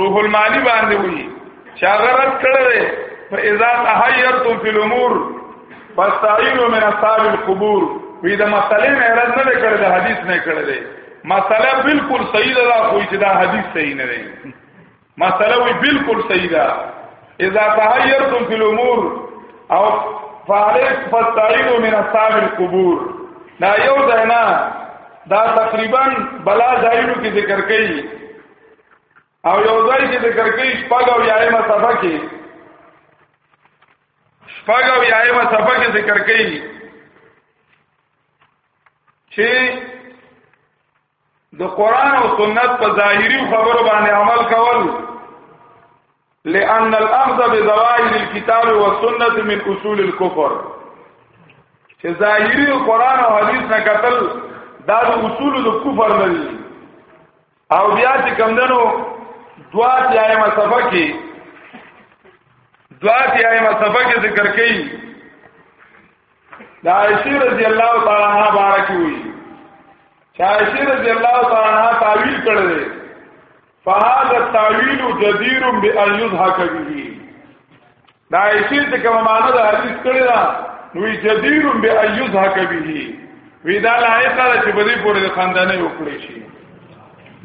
روح المانی باندې وی چې هغه رد کړی په اذا تحیرتم فی الامور فاستعینوا من اصحاب القبور وی دا مسئله نه رد نه کړی دا حدیث نه کړی دی مسئله بالکل صحیح ده خو چې دا حدیث صحیح نه دی مسئله وی بالکل صحیح ده اذا تحیرتم فی الامور او فعلیک فاستعینوا من اصحاب القبور دا یو ځای نه دا تقریبا بلا ځایونو کې ذکر کړي او یو ځای کې ذکر کوي شپږ او یایمه صفحه کې شپږ او یایمه صفحه کې ذکر کوي چې د قران او سنت په ظاهري خبرو باندې عمل کول لأن الأخذ بظواهر الكتاب والسنة من أصول الكفر چې ظاهري قران او حديث نه قتل دا د اصول د کفر نه دي او بیا چې کمدنو دوا تیایمه صفحه کې دوا تیایمه صفحه کې ذکر کړي دا عائشہ رضی الله تعالی عنها بارک وی چې عائشہ رضی الله تعالی عنها تعویل کړل فهذا التعویل جدیر بأن یضحک به دا ایشی ته کومه معنا د حدیث کړی دا نو جدیر به ایزه کبه وی دا لایق ده چې په دې پورې خندنه وکړي شي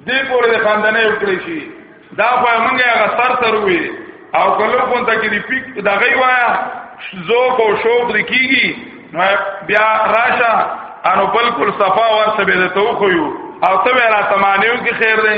دې پورې خندنه وکړي شي دا خو موږ هغه سر تر وی او کله کوم ته کې دی پیک دا غي وایا ذوق او شوق لکېږي نو بیا راشه انو بالکل صفا ورته به ته خو یو او ته را تمانیو کې خیر دی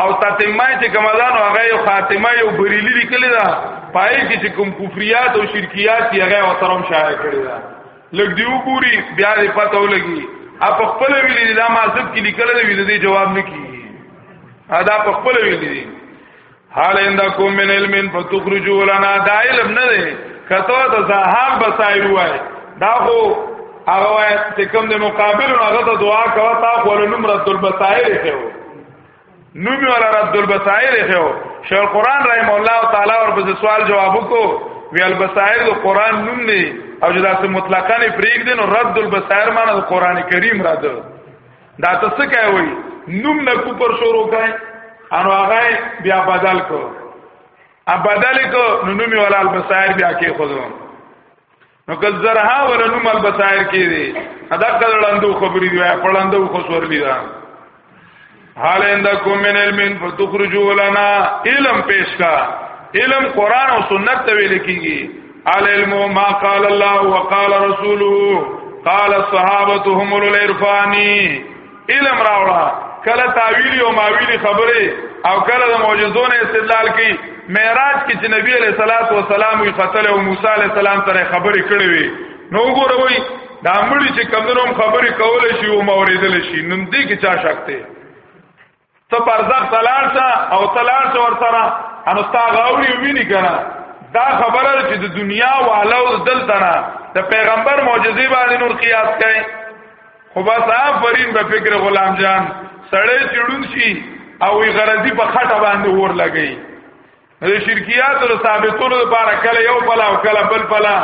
او تتمه چې کمالانو هغه یو خاتمه یو بریلی لیکلی دا پای کې چې کوم کفریات او شرکیات یې هغه وترم شایع کړی دا لګ دی وګوري بیا دې پته ولګي اپ خپل ویلې دا مازب کې لیکل دی ویلې دې جواب نه کیږي ادا په خپل ویلې دي حال انده کوم من علم فتخرجوا لنا دا علم نه دی کته ته زهاب بصائر وای دا خو هغه وای چې کوم د مقابل هغه ته دعا کوي تا خو له نمرت البصائر ته نومي ولا رد البصائر خو شیخ القران رحم الله تعالی ور په سوال جواب وکړو وی البصائر د قران نوم دی او جدا سه مطلقاً پریګ دین او رد البصائر معنی د قران کریم را ده دا تاسو کوي نوم نه کو پر شروع کای انو هغه بیا بدل کو ا بدل کو نو نومي ولا البصائر بیا کې خودو نو کل زرها ولا نو مال بصائر کې دي ادا کلندو خبرې دی په لندو خو سور لیدا حال عندكم من علم فتخرجوا لنا علم پیش کا علم قران او سنت ته ویل کیږي ال علم ما قال الله وقال رسوله قال الصحابه هم العرفاني علم راوړه کله تعویلی او ماویلی خبره او کله د معجزونو استدلال کوي معراج کې چې نبی علیہ الصلوۃ والسلام وی قتل او موسی علیہ السلام سره خبرې کړې وي نو ګوروي دا مړي چې کمنوم خبرې کول شي او موریدل شي نن دې کې چا شک ته ته برزخ تلار شه او تلار شه ور سره انو تا غاوري ویني کنه دا خبره چې د دنیا والو دلته نه د پیغمبر معجزې باندې نور قیاس کړي خو بس آفرین به فکر غلام جان سړی چړون شي او وی غرضی په خټه باندې ور لګي د شرکیات او ثابتولو لپاره کله یو بلا او کله بل بلا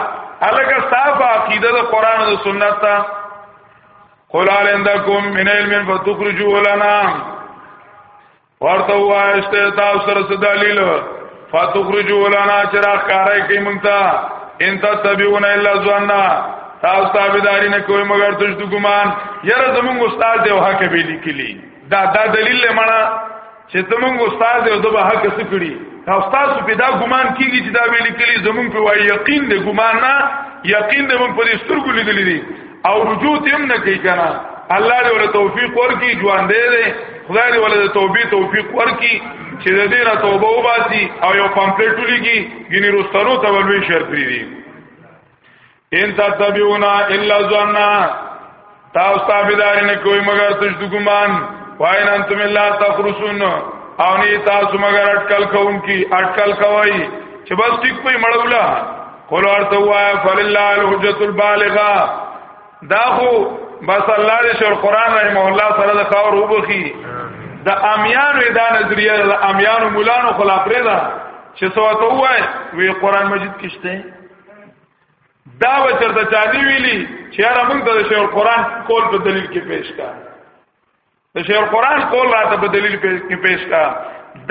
الګه صاحب عقیده د قران او سنت ته قل عندكم من علم فتخرجوا لنا ورته وایسته تاسو سره څه دلیل فتخرجوا لنا چراغ کارای کی مونږ ته ان تتبعون الا ظننا تاسو تابعداري نه کوئ مگر تاسو د ګمان یره زمونږ استاد دی او حق به لیکلی دا دا دلیل لمنه چې زمونږ استاد او دغه حق څه کړی دا استاد په دا ګمان کیږي چې دا ویل کلی زمونږ په وای یقین دی ګمان نه یقین دی مونږ په سترګو لیدلې دي او رجوع تم نه کوي کنه الله دې ول توفیق ورکړي ژوند دې خدای دې ول توبې توفیق ورکړي چې د دې را توبه وباسي او یو پمپلیټ ولګي ګینه رستنو ته ولوي شرط لري ان تتبعونا الا ظننا تاسو تابعداري نه کوئ مگر تاسو د ګمان واین انتم الا تخرسون او نه تاسو مگر اٹکل کوم کی اٹکل کوي چې بس ټیک په مړولا قول ورته وایا فلله الحجت البالغه دا خو بس الله دې شر قران رحم الله سره د خاور وبخي د امیانو دا نظریه د امیانو مولانو خلا پرې دا چې سوته وای وی قران مجید کشته دا وچر د چاني ویلي چې هر موږ د شیخ القرآن قول په دلیل کې پیش کا د شیخ القرآن قول راته په دلیل کې پیش کا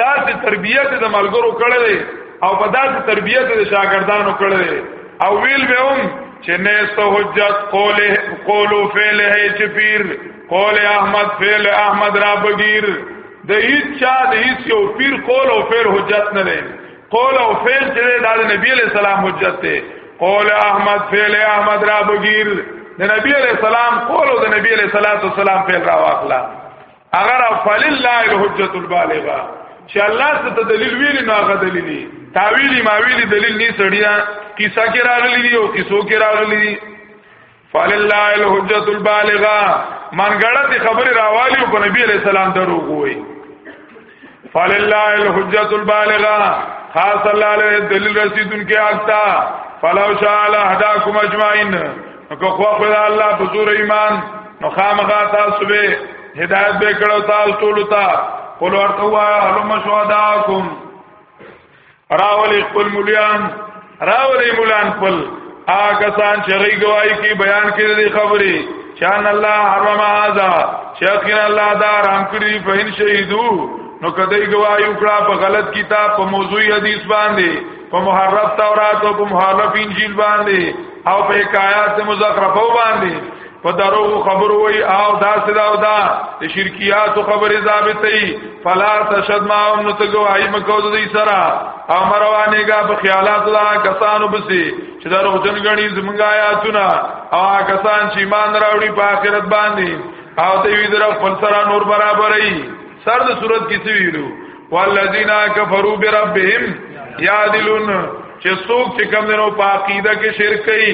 دا چې تربیت د ملګرو کړې او په دا چې تربیت د شاګردانو کړې او ویل به هم چې نه سو حجت قوله قولو فعل ہے چې پیر قول احمد فعل احمد را بغیر د هیڅ چا د هیڅ یو پیر قول او فعل حجت نه دی قول او فعل چې دا د نبی علیہ السلام حجت ته قول احمد فعل احمد را بغیر د نبی علیہ السلام قول او د نبی علیہ الصلوۃ والسلام فعل را واخلا اگر فللله الحجت البالغه چې الله ست دلیل ویلی نو هغه دلیلی تاویلی ماویلی دلیل نه سړیا کیسه کې راغلی دی او کیسو کې راغلی دی فلله الحجت البالغه من غړت خبر راوالی په نبی علیہ السلام درو کوی فلله الحجت البالغه خاص الله علیه دلیل رسیدون کې آتا فلو شاء الله هداکم اجمعین نو خو خدای الله په زور ایمان نو خامغه تاسو به هدایت به کړو تاسو ټول ته قل ورته وا علم شهداکم راولې خپل مليان راولې مولان خپل هغه سان چې غي گواہی کی بیان کړي دي خبرې چان الله حرم هذا شیخین الله دا رحم کړی په ان شهیدو نو کدی گواہی وکړه په غلط کتاب په موضوعي حدیث باندې په محرف تورات او په محرف انجیل باندې او په حکایات مزخرفو باندې په درو خبر وای او دا سدا او دا د شرکیات خبر ضابطې فلا تشد ما ان ته گواہی مکو د دې سره او مروانه کا په خیالات لا کسانو بسی چې درو جن غنی زمونږ آیاتونه او کسان چې ایمان راوړي په آخرت باندې او دوی در خپل سره نور برابرې سر د صورت کې ویلو والذین کفروا بربهم یادلون چې څوک چې کم دنو په عقیده کې شرک کوي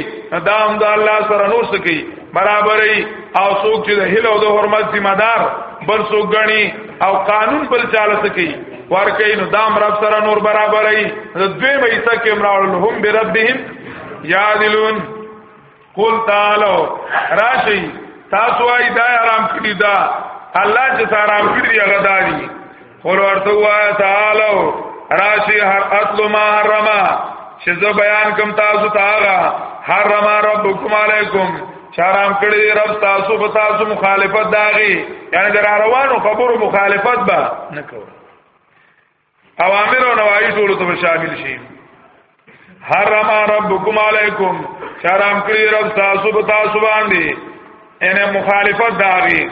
دا هم د الله سره نور څه کوي برابرې او څوک چې د هیل او د حرمت ذمہ دار بل څوک غني او قانون بل چاله څه کوي ورکې نو دام رب سره نور برابرې د دوی مې څه کې امراول هم بربهم یادلون قل تعالو راشي تاسو وايي دا حرام کړی دا الله چې حرام کړی هغه داري قل ورته وایا تعالو راشي هر اصل ما حرما چې زه بیان کوم تاسو ته هغه حرم ربکم علیکم شرام کړی دی رب تاسو په تاسو مخالفت داغي یعنی در روانو خبرو مخالفت به نه کوي اوامر او نواهی ټول ته شامل شي حرم ربکم علیکم شرم کړی رب تاسو په تاسو باندې ان مخالفت داغي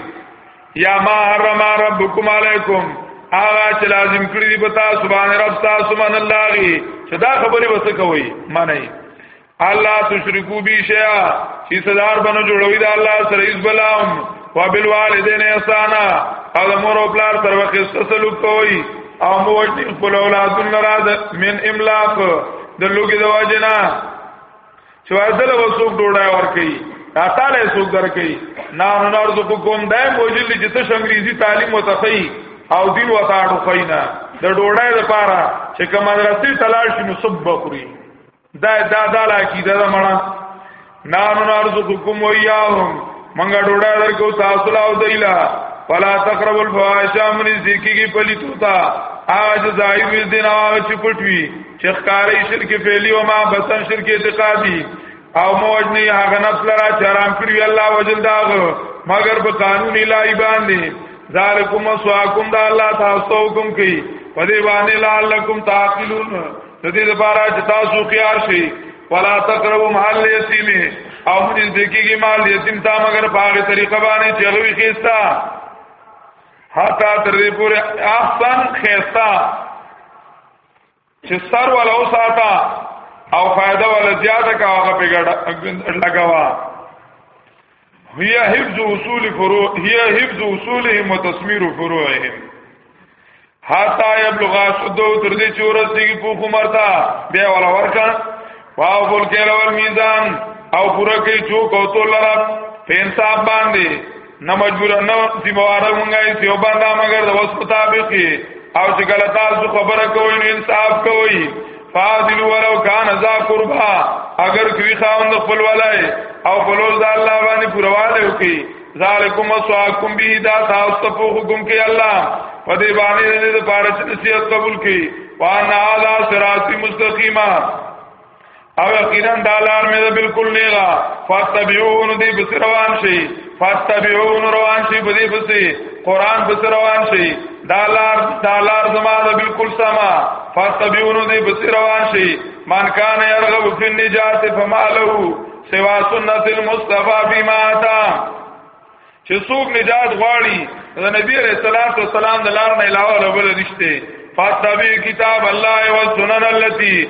یا ما حرم ربکم علیکم هغه چې لازم کړی دی په تاسو باندې رب تاسو من الله غي چې دا خبره وسه کوي معنی الله تشرکو بی شیا چې صدار بنو جوړوي دا الله سره ایز بلام وبالوالدین احسانا او د مور او پلار تر وخت سلوک کوي او موږ خپل اولادون لراد من املاق د لوګي د واجنا چې ورته وسوک ډوډۍ ور کوي تعالی سوک در کوي نه نو نور زکو کوم دای موجل چې ته انګریزي تعلیم وتخی او دین وتاړو خینا د ډوډۍ لپاره چې کوم مدرسې تلاش نو سبب خوري دا دا دا لا کیده دا مړه نانو نارزقکم و ایاهم منګه ډوډا درکو تاسو لا او دیلا فلا تقربوا الفواحش من ذکیږي پلی توتا اج زای مز دین او چې پټوي چې ښکارې شرک فعلی او ما بسن شرک اعتقادي او موج نه هغه نفس لرا چرام کړی الله وجل داغ مگر په قانون الهی باندې ذالکم سواکم دا الله تاسو حکم کوي په دې باندې لعلکم تعقلون د دې لپاره چې تاسو خيار شي ولا تقربوا محل یتیم او دې ذکیږي مال یتیم تا مگر په هغه طریقه باندې چې هغه خيستا حتا تر دې پورې احسن خيستا چې سر ولا وساتا او فائدہ ولا زیاده کا هغه په ګډ لګوا هي حفظ اصول فروع هي حفظ اصولهم وتسمير فروعهم حتا يبلغ شدو تر دې چورس دي په کومرتا بیا ولا ورکا واو بول کې لور میزان او پورا کې جو کوتو لرا فینصاب باندې نه مجبور نه سیمواره مونږه سیو باندې مگر د وس مطابق او چې غلطه خبره کوي انصاف کوي فاضل ولو کان ذا قربا اگر کوي خاوند خپل ولای او فلوز د الله باندې پرواله وکي ذالکم وصاکم به دا تاسو په حکم کې الله په دې باندې د پاره چې نصیحت قبول کړي وان هذا صراط مستقیما او یقینا دا لار مې ده بالکل نیغا فاتبعون دې بس روان شي فاتبعون روان شي په دې پسې قران بس روان شي دا لار دا لار زما ده بالکل سما فاتبعونو دې بس روان شي من کان يرغب في النجات فما له سوا سنت المصطفى بما تا چې څوک نجات غواړي د نبی رسول الله صلی الله علیه وسلم د لار نه علاوه بل نشته فاتبع کتاب الله والسنن التي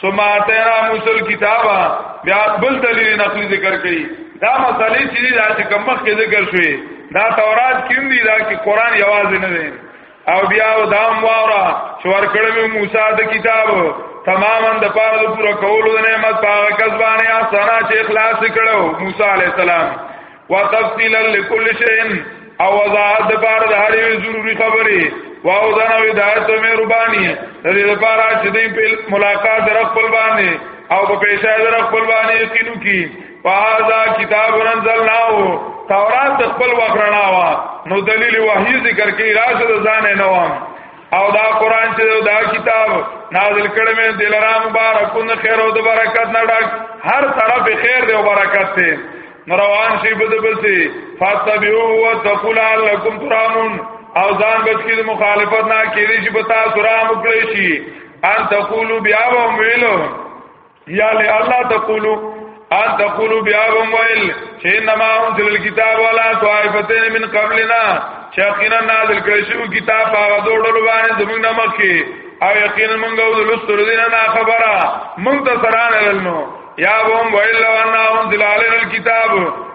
ثم اتینا موسی الكتاب بیا بل دلیل نقلی ذکر کړي دا مسالې چې دا چې کومخ کې ذکر شوی دا تورات کې دی دا کې قران یوازې نه دی او بیا و دام وارا چې ورکړم موسی د کتاب تماما د پاره د پوره کولو د نعمت پاک کسبانه اسانا چې اخلاص کړو موسی علی السلام وتفصيلا لكل شيء او وضاحت د پاره د هر یو ضروری خبرې واو دنا ودایت د مهرباني د دې لپاره چې دې په ملاقات در خپل باندې او په پیسې در خپل باندې یقینو کی فاذا کتاب انزلناه تورات خپل وکړنا وا نو دلیل وحی ذکر کې راشه د ځان نه وام او دا قران چې دا کتاب نازل کړم دلرام مبارکون خیر او د برکت نه ډک هر طرف خیر دی او برکت دی روان شي بده بسې فاتبعو وتقول لكم ترامون او ځان بچ کې مخالفت نه کېږي چې پتا سره مکړې شي ان تقولوا بیا و ویلو یا له الله تقولوا ان تقولوا بیا و ویل چې نما انزل الكتاب ولا طائفتين من قبلنا چې یقینا نازل کړی شو کتاب هغه دوړل باندې زموږ نمک کې او یقینا موږ د لستر دینه خبره موږ ته سره نه لنو یا هم ویل ان انزل علینا الكتاب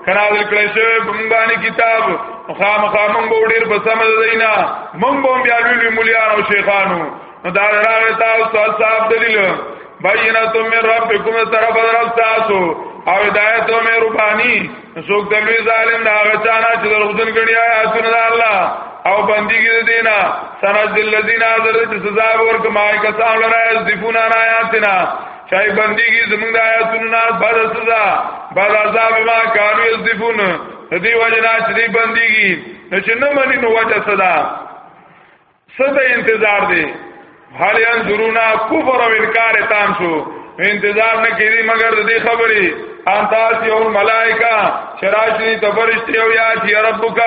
کنا ذل کله شوی بمبانی کتاب خامخا مونږ به ډیر په سمه دینا مونږ به بیا لوی مليان او شیخانو نو دا راغی تاسو صاحب دلیل بینات من ربکم طرف رب تاسو او ہدایت مې ربانی څوک د لوی ظالم دا غچانا چې دروغجن غنی آیاتونه د الله او بندګی د دینا سنج الذین حاضر چې سزا ورکړه ما کسان لرا یذفون آیاتنا چای بندگی زمونږ د آیاتونو نه بعد سزا بعد عذاب ما کانو یذفون دې وجنا چې دې بندگی چې نه مني نو وجه صدا صدا انتظار دی حال انظرونا کفر او انکار تام شو انتظار نه کیدی مگر دې خبرې ان تاسو یو ملائکه شراشری تفرشتي او یا چې ربک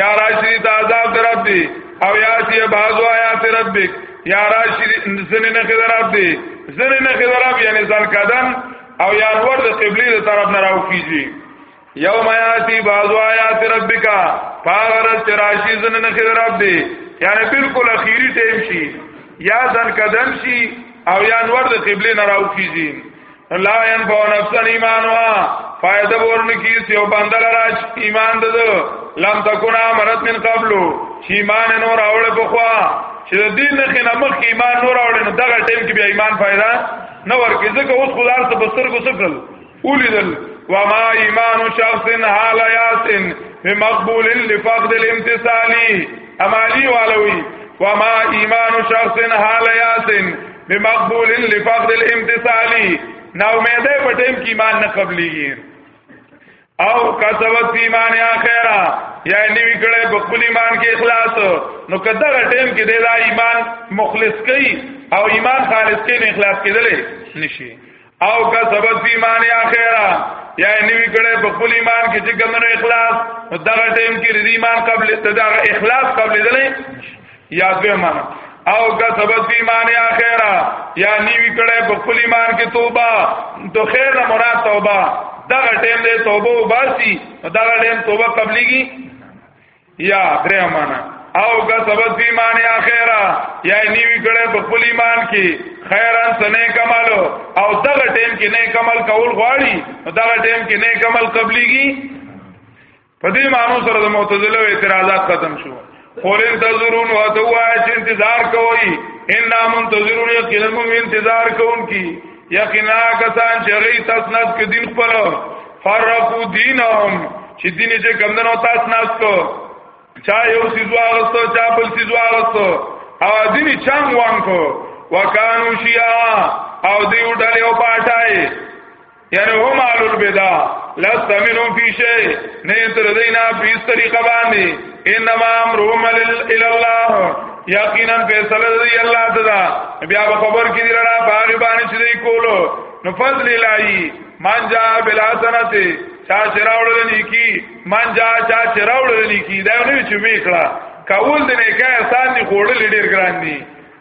یا راشری تعذاب رب دی او یا چې بعضو آیات ربک یا راشی زنه نه خدراب دی زنه نه خدراب یعنی ځان کدن او یا نور د قبلی د طرف نه راو کیږي یوم یاتی بعض آیات ربک فاغر چراشی زنه نه خدراب دی یعنی بالکل اخیری ټیم شي یا ځان کدن شي او یا نور د قبلی نه راو کیږي لا ينفع نفسا ایمانها فائدہ ورن کی سیو بندل راج ایمان دد لم تکون امرت من قبل چی ایمان نور اول بخوا چې د دین نه خنه مخ ایمان نور اول نو دغه ټیم کې بیا ایمان فائدہ نه ورکی ځکه اوس خدای ته بسر کو سفل اولیدل وما ایمان شخص حال یاسن بمقبول لفقد الامتثالی امالی والوی وما ایمان شخص حال یاسن بمقبول لفقد الامتصالی نا امیده په ټیم کې ایمان نه قبليږي او کسبت فی ایمان اخره یا نیوی کړه په خپل ایمان کې اخلاص نو کدا ټیم کې دا ایمان مخلص کړي او ایمان خالص کړي اخلاص کېدلې نشي او کا سبب په ایمان یا خیره یا نیوی کړه په خپل ایمان کې چې کومو اخلاص نو دغه ټیم کې ردی ایمان قبل تدا اخلاص قبل دلې یا دوی ایمان او کا سبب په ایمان یا خیره یا نیوی کړه په خپل ایمان کې توبه تو خیر نه مراد توبه دغه ټیم دې توبه وباسي دغه ټیم توبه قبليږي یا درې معنا او کا سبب ایمان یا خیره یا نیوی کړه په خپل ایمان کې خیرن سنه کمل او دغه ټیم کې نه کمل کول غواړي دغه ټیم کې نه کمل قبليږي په دې معنی سره د معتزله اعتراضات ختم شو قول انتظرون و تو چې انتظار کوي ان منتظرون یقینا موږ انتظار کوونکی یقینا کسان چې غي تسنس کې دین خپل فرقو دینهم چې دین چې کمندنو تسنس کو چا یو سیزو اغستو چا بل سیزو اغستو او دین چنګ وان کو وکانو شیا او دی وډلې او پټای یعنی هم آلو البدا لست منهم فی شی نه تر دینا پیس طریقه باندې انما امرهم الى الله یقینا فیصله دی الله تعالی بیا به خبر کې دی را باغ باندې چې دی کولو نو فضل الهی من جا بلاسنته چا چراوړل نیکی من جا چا چراوړل نیکی دا نه چې میکړه کول دې نه کای آسان نه خوړل ډیر ګران دي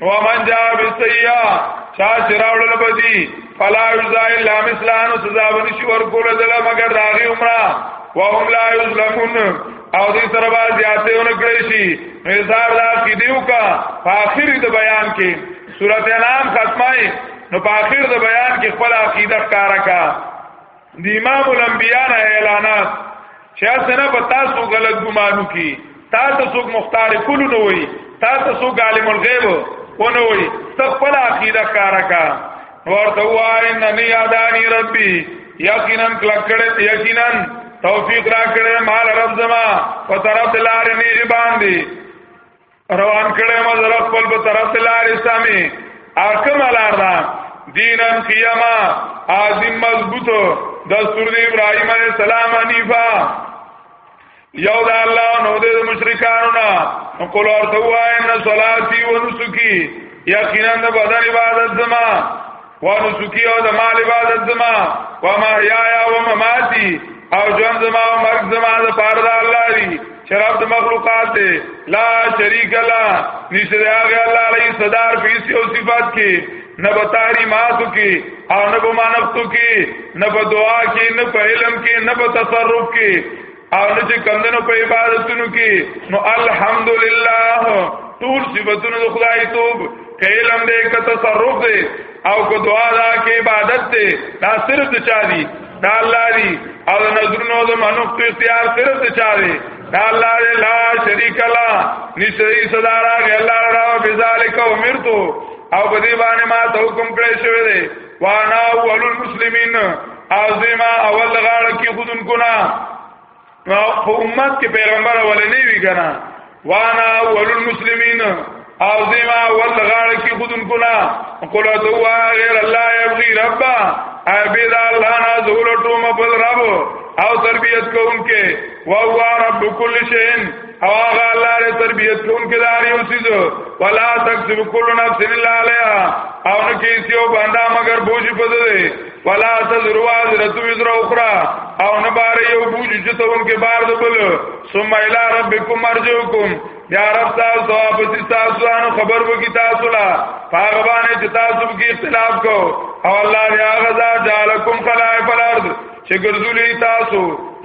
ومن جا بسیا چا چراول لبدی فلا یزا الا مثلان سزا ونشي ورکول دل مگر داغي عمره وهم لا یظلمون او دې سره با زیاتې ونکړې شي مزار دا کې دیو کا په اخر د بیان کې سورته انعام ختمای نو په اخر د بیان کې خپل عقیده ښکارا کا د امام الانبیاء نه اعلانات چې اسنه په تاسو غلط ګمانو کی تاسو څوک مختار کولو نه وای تاسو څوک عالم الغیب و نه وای خپل عقیده کارا کا ورته وای نه نه یادانی ربي یقینا کلکړه یقینا توفیق را کړې مال رب زما په طرف لارې نه باندې روان کړه ما زرا خپل په طرف لار اسلامي اکم لار دا دینن قیما عظیم مضبوط دستور دی ابراهیم علیہ السلام حنیفا یو دا الله نو دې مشرکانو نه قول ورته وای ان صلاتی و نسکی یقینا د بدن عبادت زما وانو سکی او د مال عبادت زما و ما حیایا و مماتی او جون زما او مرگ زما د پار د الله دی شراب د مخلوقات دی لا شریک لا نشته هغه الله علی صدر په سی او صفات کې نه په تحریماتو کې او نه په مانفتو کې نه په دعا کې نه په علم کې نه په تصرف کې او نه چې کمندنو په عبادتونو کې نو الحمدلله ټول صفاتونه د خدای توب کلم دې ک تصرف دې او کو دعا دا کې عبادت دې دا صرف د چا دي دا الله دي او نظرونو د منوق په اختیار صرف د چا دي دا الله دې لا شریک لا نشي صدارا غي الله را بذالک امرتو او په دې باندې ما ته حکم کړی شوی دی وانا اول المسلمین اعظم اول غاړه کې خودن کنا په امت کې پیغمبر اولنې وی کنا وانا اول المسلمین اعظم اول غاړه کې خودن کنا قل دوا غیر الله یبغي ربا عبید الله نه زول ټوم بل رب او تربیت کوونکې واوا رب کل شین او هغه الله دې تربيت کون کې داري اوسېدو ولا تکسب کل نفس الا عليها او نه کې سيو باندې مگر بوج پد دې ولا تزروا ذرت وزر اخرى او نه بار یو بوج چې ته انکه بار دبل ثم الى ربكم مرجوكم یا رب تاسو واپس تاسو انو خبر وو کی تاسو لا فاربانه چې تاسو کې اختلاف کو او الله دې هغه ذات جعلکم خلائف الارض چې ګرځولې تاسو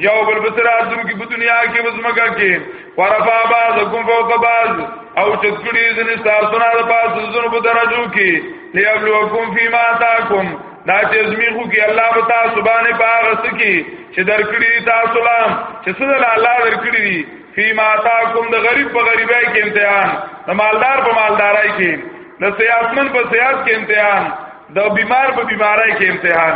یو بل بسر اتم کې په دنیا کې وزمګه کې ورفا باز کوم فوق باز او چې کړي ځنې تاسو نه پاس زونه په درجو کې لیبلوکم فیما تاکم دا چې زمیخو کې الله په تاسو باندې پاغه سکی چې درکړي تاسو لام چې سره الله درکړي دي فیما تاکم د غریب په غریبای کې امتحان د مالدار په مالدارای کې د سیاستمن په سیاست کې امتحان د بیمار په بیمارای کې امتحان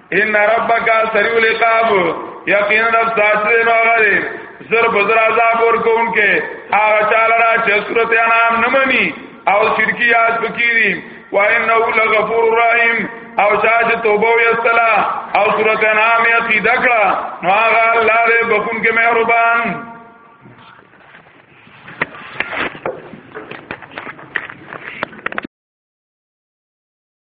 ان ربک سریع العقاب یقینا رب ساتھ دے نو غری زر بزر عذاب ور کوم کې هغه چاله را چې صورت انام نمنی او شرکیات بکیری و انه لغفور رحیم او شاج توبه یستلا او صورت انام عقیده کړه نو هغه الله دې بخون کې مهربان